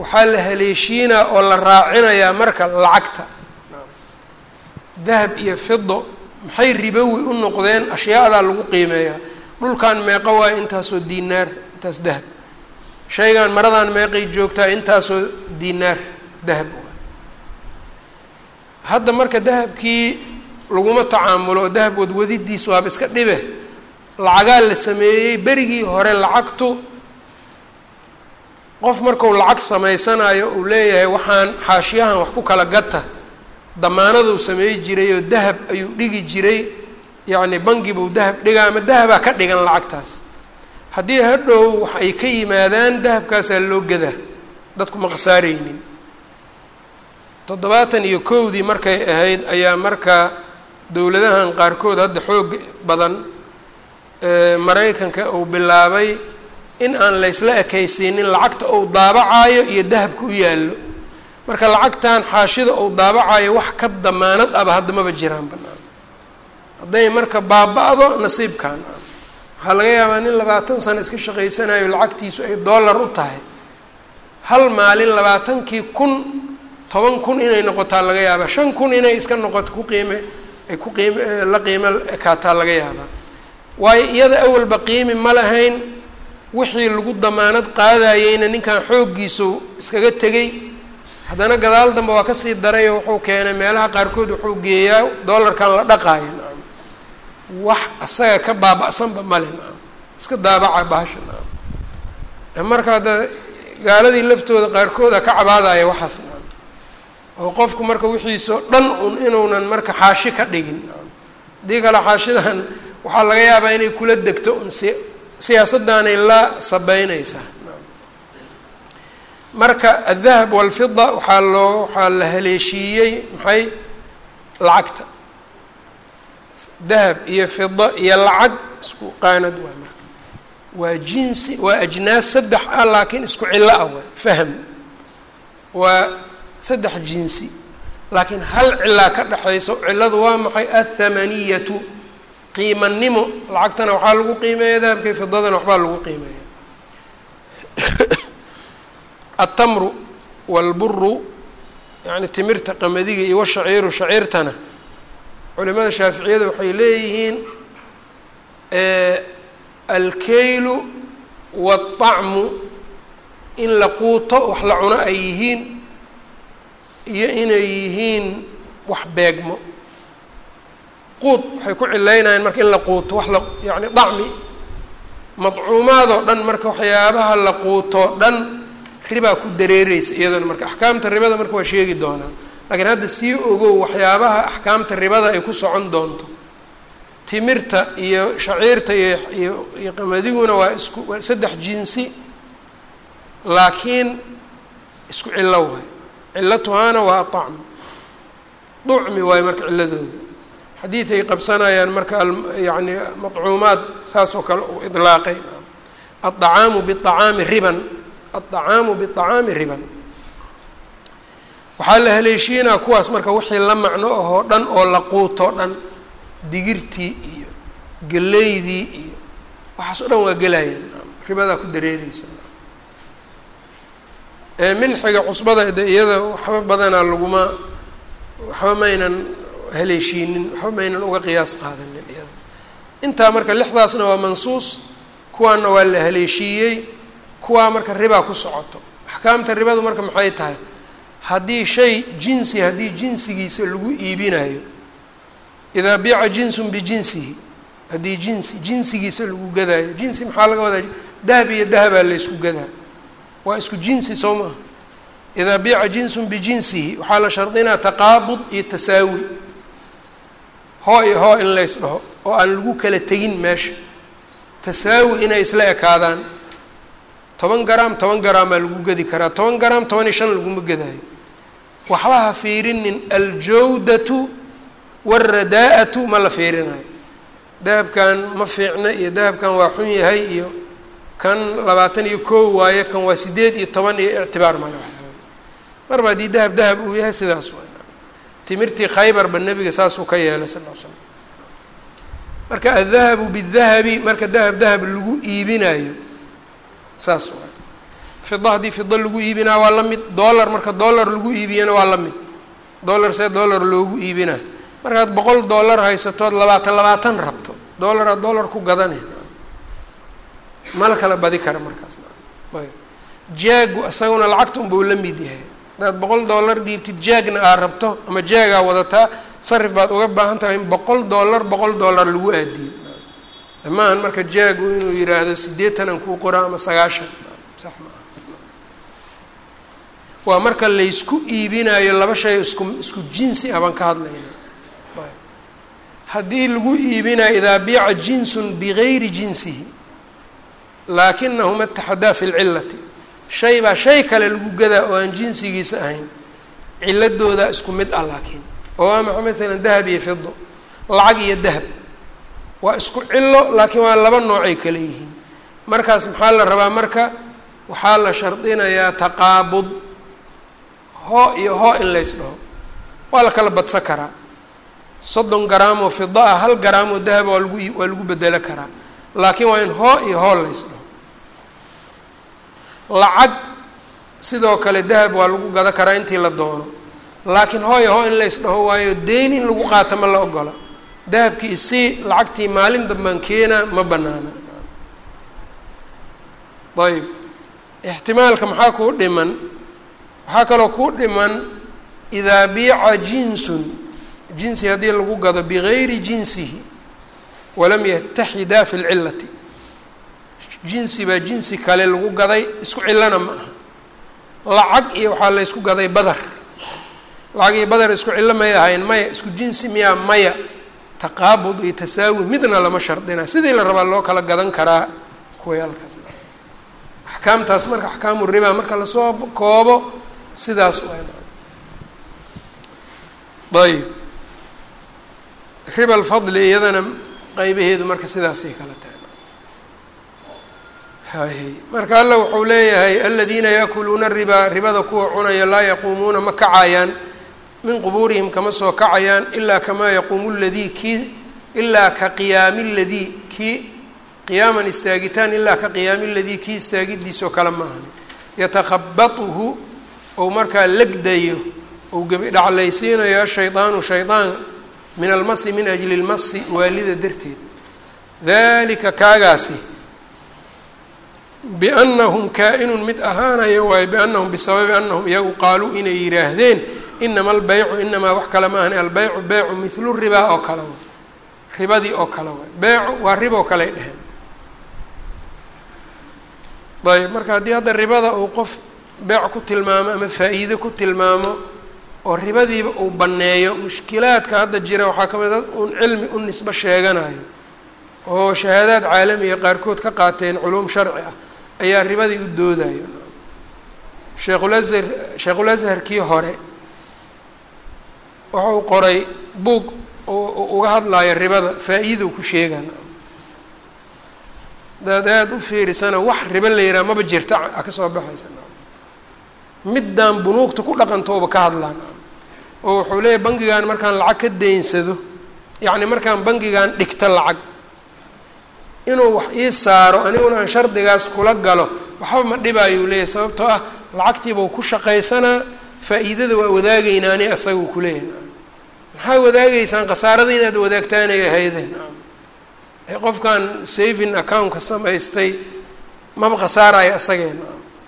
waxaa la haleeshiinaa oo la raacinayaa marka lacagta. Dahab iyo fido maxay ribowi u noqdeen? Ashyaadaa lagu qiimeeyaa dhulkan meeqo waayo intaasoo diinaar intaas dahab. Shaygan maradan meeqay joogtaa intaasoo diinaar dahab. Waay hadda marka dahabkii laguma tacaamulo dahab wadwadidiis waaba iska dhibe. Lacagaa la sameeyey berigii hore lacagtu. Qof marku lacag samaysanayo uu leeyahay waxaan xaashiyahan wax ku kala gata damaanaduu sameey jiray oo dahab ayuu dhigi jiray yacni bangibuu dahab dhigaa ama dahabaa ka dhigan lacagtaas. Haddii hadhow wax ay ka yimaadaan dahabkaasaa loo gadaa dadku ma khasaareynin toddobaatan iyo kowdii markay ahayd ayaa marka dowladahan qaarkood hadda xoog badan maraykanka uu bilaabay in aan laysla ekaysiinin lacagta uu daabacayo iyo dahabka u yaallo marka lacagtan xaashida uu daabacayo wax ka damaanad aba hadda maba jiraan banaan hadday marka baaba-do nasiibkan waxaa laga yaabaa nin labaatan sano iska shaqaysanayo lacagtiisu ay dollar u tahay. Hal maalin labaatankii kun toban kun inay noqotaa laga yaabaa. Shan kun inay iska noqoto ku qiime ay ku qiime la qiimo ekaataa laga yaabaa. Waayo iyada awalba qiimi ma lahayn wixii lagu damaanad qaadayeyna ninkan xooggiisu iskaga tegey haddana gadaal dambe waa ka sii daray oo wuxuu keenay meelaha qaarkood wuxuu geeyaa dollarkan la dhaqaayo nacam wax asaga ka baaba-sanba male nacam iska daabaca bahasha nacam marka hadda gaaladii laftooda qaarkooda ka cabaadaya waxaas nacam oo qofku marka wixiisao dhan un inuunan marka xaashi ka dhigin nacam haddii kale xaashidan waxaa laga yaabaa inay kula degto un si siyaasaddaanay la sabeynaysaa marka adahab walfida waxaa loo waxaa la haleeshiiyey maxay? Lacagta. Dahab iyo fida iyo lacag isku qaanad waay marka. Waa jinsi waa ajnaas saddex ah laakiin isku cillo ah waay fahm. Waa saddex jinsi laakiin hal cilaa ka dhexayso cilladu waa maxay? Athamaniyatu qiimanimo lacagtana waxaa lagu qiimeeya dahabkii fidadana waxbaa lagu qiimeeya atamru waalburu yani timirta qamadiga iyo washaciiru shaciirtana culimada shaaficiyada waxay leeyihiin alkaylu waاطacmu in la quuto wax la cuno ay yihiin iyo inay yihiin wax beegmo quud waxay ku cilaynayaan marka in la quuto wax la yani dacmi madcuumaadoo dhan marka waxyaabaha la quutoo dhan ribaa ku dareereysa iyadana marka axkaamta ribada marka waa sheegi doonaa laakiin hadda sii ogow waxyaabaha axkaamta ribada ay ku socon doonto timirta iyo shaciirta iyo iyo iyo qamadiguna waa isku waa saddex jinsi laakiin isku cillo waay cillatuhaana waa aطacmu ducmi waayo marka cilladooda xadiid ay qabsanayaan marka yani maطcuumaad saas oo kale uu iطlaaqay aلطacaamu bالطacaami riban aacaamu biacaami riban waxaa la haleeshiinaa kuwaas marka wixii la macno ahoo dhan oo la quutoo dhan digirtii iyo geleydii iyo waxaas o dhan waa gelayaan ribadaa ku dareereysa milxiga cusbada de iyada waxba badanaa laguma waxba maynan haleeshiinin waxba maynan uga qiyaas qaadanin iyada intaa marka lixdaasna waa mansuus kuwaana waa la haleeshiiyey kuwaa marka ribaa ku socoto. Axkaamta ribadu marka maxay tahay? Haddii shay jinsi haddii jinsigiisa lagu iibinayo idaa biica jinsun bijinsihi haddii jinsi jinsigiisa lagu gadaayo jinsi maxaa laga wadaa? Dahab iyo dahabaa la ysku gadaa. Waa isku jinsi soo maaha idaa biica jinsun bijinsihi waxaa la shardinaa taqaabud iyo tasaawi. Hoo iyo hoo in lays dhaho oo aan lagu kala tegin meesha. Tasaawi inay isla ekaadaan toban garaam toban garaamaa lagu gedi karaa toban garaam toban iyo shan laguma gadaayo waxba ha fiirinin aljawdatu waalradaa-atu ma la fiirinayo. Dahabkan ma fiicna iyo dahabkan waa xun yahay iyo kan labaatan iyo koow waayo kan waa sideed iyo toban iyo ictibaar male marba haddii dahab dahab uu yahay sidaas waa timirtii khaybarba nebiga saasuu ka yeelay sal l slam marka adahabu bidahabi marka dahab dahab lagu iibinayo saas waa fida haddii fida lagu iibinaa waa la mid dollar marka dollar lagu iibiyana waa la mid. Dollar see dollar loogu iibinaa. Markaad boqol dollar haysatood labaatan labaatan rabto. Dollaraad dollar ku gadanay ma la kala badi kara markaas. Ayb. Jaagu isaguna lacagta unbuu la mid yahay. Hadaad boqol dollar dhiibtid jaagna aad rabto ama jaagaa wadataa sarif baad uga baahan tahay in boqol dollar boqol dollar lagu aadiyo maahan marka jaagu inuu yidhaahdo siddeetan an kuu qora ama sagaashan. Sax maaha waa marka laysku iibinayo laba shay isku isku jinsi ah ka hadlayna haddii lagu iibinayo idaa biica jinsun bigayri jinsihi laakinahuma ataxadaa fi lcilati shay baa shay kale lagu gadaa oo aan jinsigiisa ahayn. Ciladoodaa isku mid ah laakiin. Oo waa maxa maalan dahab iyo fido lacag iyo dahab waa isku cilo laakiin waa laba noocay kale yihiin. Markaas maxaa la rabaa marka? Waxaa la shardinayaa taqaabud. Hoo iyo hoo in lays dhaho waa la kala badsan karaa. Soddon garaam oo fida ah hal garaam oo dahaba waa lagu waa lagu bedelo karaa. Laakiin waa in hoo iyo hoo lays dhaho lacag sidoo kale dahab waa lagu gado karaa intii la doono. Laakiin hoo iyo hoo in lays dhaho waayo deyn in lagu qaato ma la ogola dahabkii isii lacagtii maalin dambaan keenaa ma banaana ayb ixtimaalka maxaa kuu dhiman? Waxaa kaloo kuu dhiman idaa biica jinsun jinsi haddii lagu gado bigayri jinsihi walam yataxidaa fi lcilati jinsi baa jinsi kale lagu gaday isku cilana ma aha. Lacag iyo waxaa la ysku gaday badar. Lacag iyo badar isku cillo may ahayn maya isku jinsi miyaa maya taqaabud iyo tasaawi midna lama shardina. Sidii la rabaa loo kala gadan karaa kuwayaalkaas axkaamtaas marka axkaamu ribaa marka la soo koobo sidaas ayb riba alfadli iyadana qeybaheedu marka sidaasay kala tahay. Hay marka alla wuxuu leeyahay aladiina yaakuluuna ribaa ribada kuwa cunaya laa yaquumuuna ma kacayaan min qubuurihim kama soo kacayaan ilaa kamaa yaquumu ladii kii ilaa ka qiyaami ladii kii qiyaaman istaagitaan ilaa ka qiyaami ladii kii istaagidiisoo kale maahani yatakhabatuhu ou markaa legdayo ou gebi dhaclaysiinayo ashaydaanu shaydaan min almasi min ajli lmasi waalida darteed. Dalika kaagaasi biannahum kaa-inun mid ahaanaya waayo biannahum bisababi annahum iyagu qaaluu inay yidhaahdeen inama albeycu inamaa wax kale ma ahani albeycu beycu mithlu ribaa oo kale way ribadii oo kale way beycu waa riboo kaley dheheen ayb marka haddii hadda ribada uu qof beec ku tilmaamo ama faa-iide ku tilmaamo oo ribadiiba uu banneeyo mushkilaadka hadda jira waxaa ka mid dad uun cilmi u nisbo sheeganayo oo shahaadaad caalamiga qaarkood ka qaateen culuum sharci ah ayaa ribadii u doodayo sheekhulashar sheekhulazharkii hore wuxuu qoray buug uga hadlayo ribada faa-iidou ku sheegan hadaad aada u fiirisana wax ribo la yihaha maba jirta ka soo baxaysa. Middaan bunuugta ku dhaqantooba ka hadlaan. Oo wuxuu leeyahy bangigan markaan lacag ka daynsado yacni markaan bangigan dhigto lacag inuu wax ii saaro aniguna aan shardigaas kula galo waxba ma dhibaayuu leeyahy sababtoo ah lacagtiibau ku shaqaysanaa faa-iidada waa wadaagaynaani asaguu kuleeyahay maxaa wadaagaysaan khasaarada inaad wadaagtaanay ahaydeen? Ee qofkan saving accountka samaystay maba khasaaraya asageen.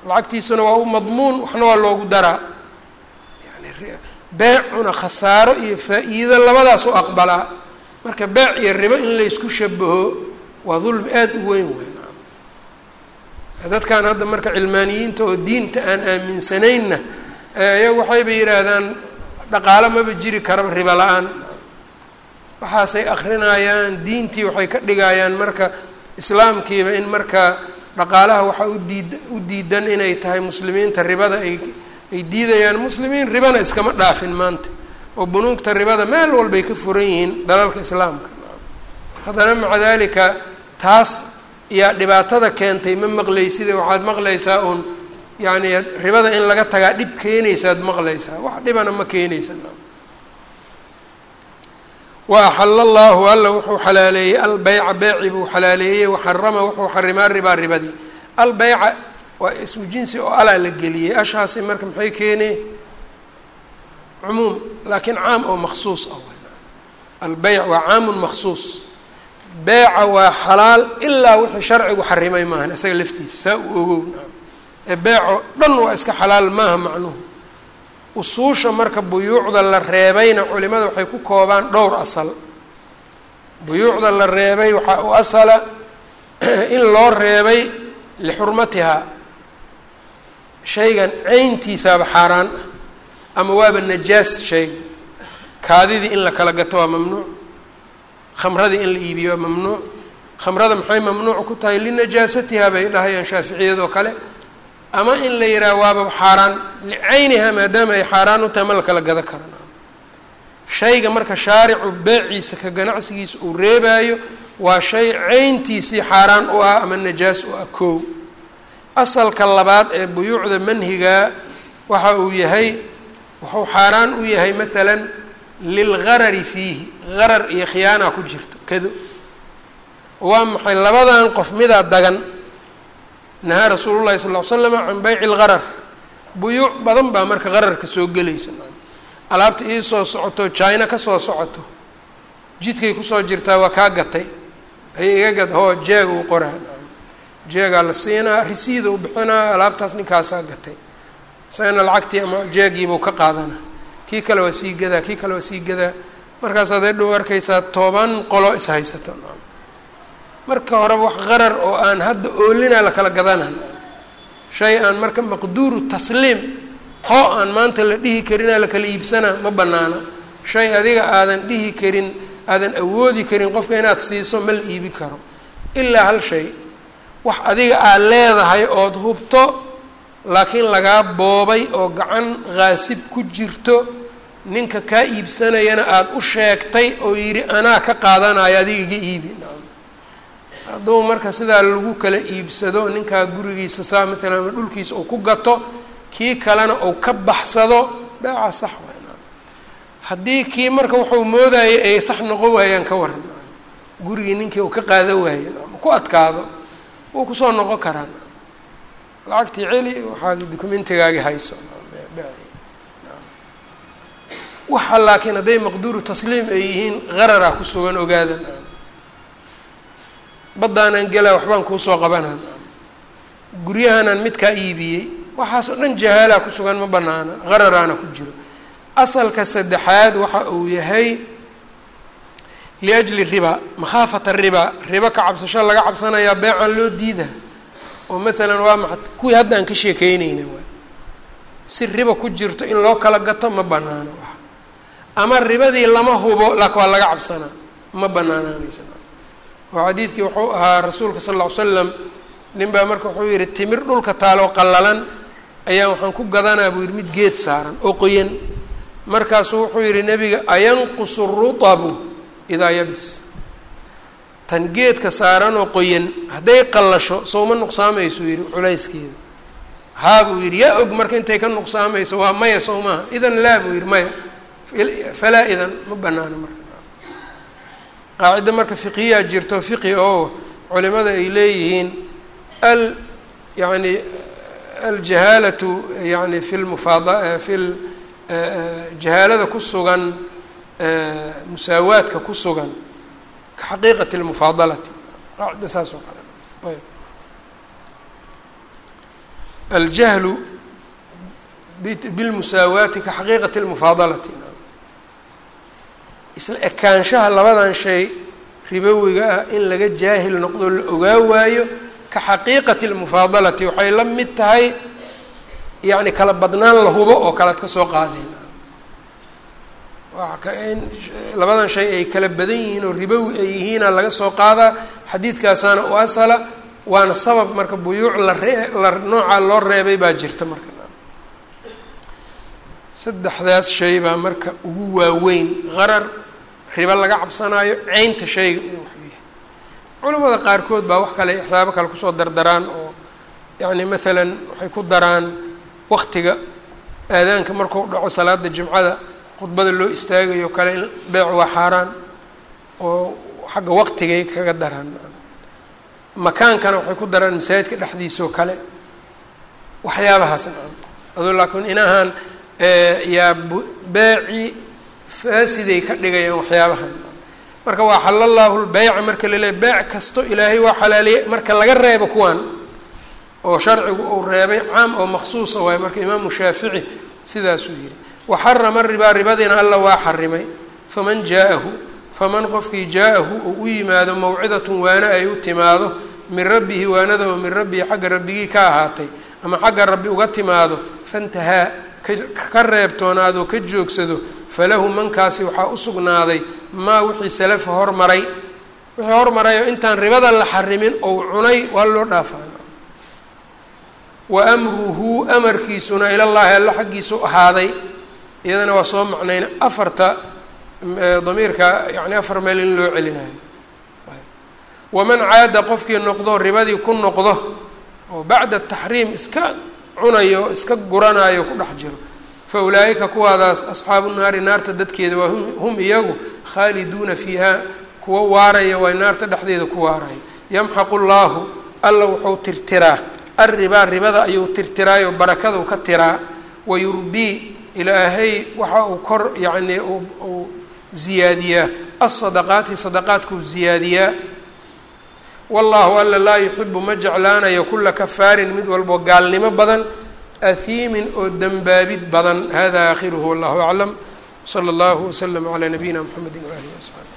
Lacagtiisuna waa u madmuun waxna waa loogu daraa. Yani beecuna khasaaro iyo faa-iido labadaas u aqbalaa. Marka beec iyo ribo in laysku shabaho waa dulmi aada u weyn weyn. Dadkan hadda marka cilmaaniyiinta oo diinta aan aaminsanaynna iyagu waxayba yidhaahdaan dhaqaalo maba jiri karaba ribo la'aan. Waxaasay akrinayaan diintii waxay ka dhigayaan marka islaamkiiba in marka dhaqaalaha waxaa udiid u diidan inay tahay muslimiinta ribada ay ay diidayaan. Muslimiin ribana iskama dhaafin maanta oo bunuugta ribada meel walbay ka furan yihiin dalalka islaamka. Haddana maca dalika taas yaa dhibaatada keentay ma maqlayside waxaad maqlaysaa uun yacni ribada in laga tagaa dhib keenaysaad maqlaysaa. Wax dhibana ma keenaysa wa axala allahu alla wuxuu xalaaleeyey albeyca beeci buu xalaaleeyey waxarama wuxuu xarimaa ribaa ribadii. Albeyca waa ismu jinsi oo alaa la geliyey. Ashaasi marka maxay keenee? Cumuum laakiin caam oo maksuus ah albeyc waa caamun maksuus beeca waa xalaal ilaa wixii sharcigu xarimay maahan isaga laftiisa saa u ogow ee beeco dhan waa iska xalaal maaha macnuhu. Usuusha marka buyuucda la reebayna culimada waxay ku koobaan dhowr asal. Buyuucda la reebay waxaa u asala in loo reebay lixurmatihaa shaygan cayntiisaaba xaaraan ah ama waaba najaas shayga kaadidii in la kala gato waa mamnuuc. Khamradii in la iibiyo waa mamnuuc. Khamrada maxay mamnuuc ku tahay? Linajaasatihaa bay dhahayaan shaaficiyadoo kale ama in la yidhaha waaba xaaraan licaynihaa maadaama ay xaaraan u tahay ma la kala gado karan shayga marka shaaricu beeciisa ka ganacsigiisa uu reebaayo waa shay cayntiisii xaaraan u ah ama najaas u ah koow. Asalka labaad ee buyuucda manhiga waxa uu yahay wuxuu xaaraan u yahay maalan lilgarari fiihi garar iyo khiyaana ku jirto kado waa maxay labadan qof midaa dagan nahaa rasuulu llahi sal ll ly slama can bayci lgarar buyuuc badan baa marka qararka soo gelaysa alaabta ii soo socoto china ka soo socoto jidkay ku soo jirtaa waa kaa gatay ay iga gad hoo jeeg uu qoraa jeegaa la siinaa risiida u bixinaa alaabtaas ninkaasaa gatay isagana lacagtii ama jeegiibuu ka qaadana kii kale waa sii gadaa kii kale waa sii gadaa markaas aday dhow arkaysaa toban qolo is haysato marka horeba wax qarar oo aan hadda oolinaa la kala gadanan shay aan marka maqduuru tasliim hoo aan maanta la dhihi karinaa la kala iibsanaa ma banaana shay adiga aadan dhihi karin aadan awoodi karin qofka inaad siiso ma la iibi karo. Ilaa hal shay wax adiga aad leedahay ood hubto laakiin lagaa boobay oo gacan haasib ku jirto ninka kaa iibsanayana aada u sheegtay oo yidhi anaa ka qaadanayo adiga iga iibi hadduu marka sidaa lagu kala iibsado ninkaa gurigiisa saa maalan ama dhulkiisa uu ku gato kii kalena uu ka baxsado beeca sax haddii kii marka wuxuu moodayay ay sax noqon waayaan ka waran gurigii ninkii uu ka qaada waaye ku adkaado wuu ku soo noqon karaan. Lacagtii celi waxaa documentigaagi hayso. Waxa laakiin hadday maqduuru tasliim ay yihiin qararaa ku sugan ogaadan baddaanaan gelaa waxbaan kuusoo qabanaan guryahanaan midkaa iibiyey waxaas oo dhan jahaalaa ku sugan ma banaana qararaana ku jiro. Asalka saddexaad waxa uu yahay liajli riba makhaafata riba riba ka cabsasho laga cabsanayaa beecan loo diida oo maalan waa maa kuwii hadda aan ka sheekeyneyna waay si riba ku jirto in loo kala gato ma banaano wax ama ribadii lama hubo laakin waa laga cabsanaa ma banaanaanaysa oo xadiidkii wuxuu ahaa rasuulka sal ll ly slam nin baa marka wuxuu yihi timir dhulka taaloo qallalan ayaa waxaan ku gadanaa buu yihi mid geed saaran oo qoyan. Markaasuu wuxuu yihi nebiga ayanqusu rutabu idaa yabis. Tan geedka saaran oo qoyan hadday qallasho sowma nuqsaamayso yihi culayskeeda haa buu yidhi yaa og marka intay ka nuqsaamayso waa maya sow maaha. Idan laa buu yihi maya falaa idan ma banaano marka qaacida marka fiqiyaa jirto fiqi oo culimada ay leeyihiin al yani aljahaalatu yani fi lmufaada fi jahaalada ku sugan musaawaadka ku sugan ka lmufaadalati qaacida saas kale. Ayb. Aljahlu bilmusaawaati ka xaqiiqati isla ekaanshaha labadan shay ribowiga ah in laga jaahil noqdo la ogaa waayo ka xaqiiqati lmufaadalati waxay la mid tahay yacni kala badnaan la hubo oo kalead ka soo qaadeen. In labadan shay ay kala badan yihiin oo ribowi ay yihiina laga soo qaadaa xadiidkaasaana u asala waana sabab marka buyuuc la la noocaa loo reebay baa jirta marka. Saddexdaas shay baa marka ugu waaweyn qarar ribo laga cabsanaayo ceynta shayga inuu wax yahay. Culamada qaarkood baa wax kale waxyaabo kale ku soo dardaraan oo yacni maalan waxay ku daraan waktiga aadaanka markuu dhaco salaada jimcada khudbada loo istaagayo kale in beec waa xaaraan oo xagga waqtigay kaga daraan. Makaankana waxay ku daraan masaajidka dhexdiisoo kale. Waxyaabahaas adoo laakiin inahaan yaa beeci faasiday ka dhigayaan waxyaabahan. Marka waa xala llaahu lbeyca marka la leeya beyc kasto ilaahay waa xalaaliye. Marka laga reebo kuwan oo sharcigu uu reebay caam oo maksuusa waayo marka imaamu shaafici sidaasuu yihi waxarama ribaa ribadiina alla waa xarimay faman jaa-ahu faman qofkii jaa-ahu uu u yimaado mawcidatun waana ay u timaado min rabbihi waanada oo min rabbihi xagga rabbigii ka ahaatay ama xagga rabbi uga timaado fantahaa ka reebtoonaadoo ka joogsado falahu mankaasi waxaa u sugnaaday maa wixii salafa hormaray. Wixii hormarayoo intaan ribada la xarimin ou cunay waa loo dhaafaa wa amruhu amarkiisuna ilallaahi alla xaggiisu ahaaday. Iyadana waa soo macnayna afarta damiirka yani afar meel in loo celinayo. Waman caada qofkii noqdo ribadii ku noqdo oo bacda taxriim iska cunayo iska guranayo ku dhex jiro. Fa ulaa'ika kuwaadaas asxaabu naari naarta dadkeeda waa hum iyagu khaaliduuna fiiha kuwa waaraya waa naarta dhexdeeda ku waaraya yamxaqu llaahu alla wuxuu tirtiraa. Arribaa ribada ayuu tirtiraayo barakaduu ka tiraa. Wayurbii ilaahay waxa uu kor yacnii uu ziyaadiyaa. Alsadaqaati sadaqaadkuu ziyaadiyaa wallahu alla laa yuxibu ma jeclaanayo kula kafaarin mid walbo gaalnimo badan ahiimin oo dembaabid badan. Hada aakhiruhu wallahu aclam. Sala allahu waslama calaa nabiyina mxamedi waalihi wasaxbi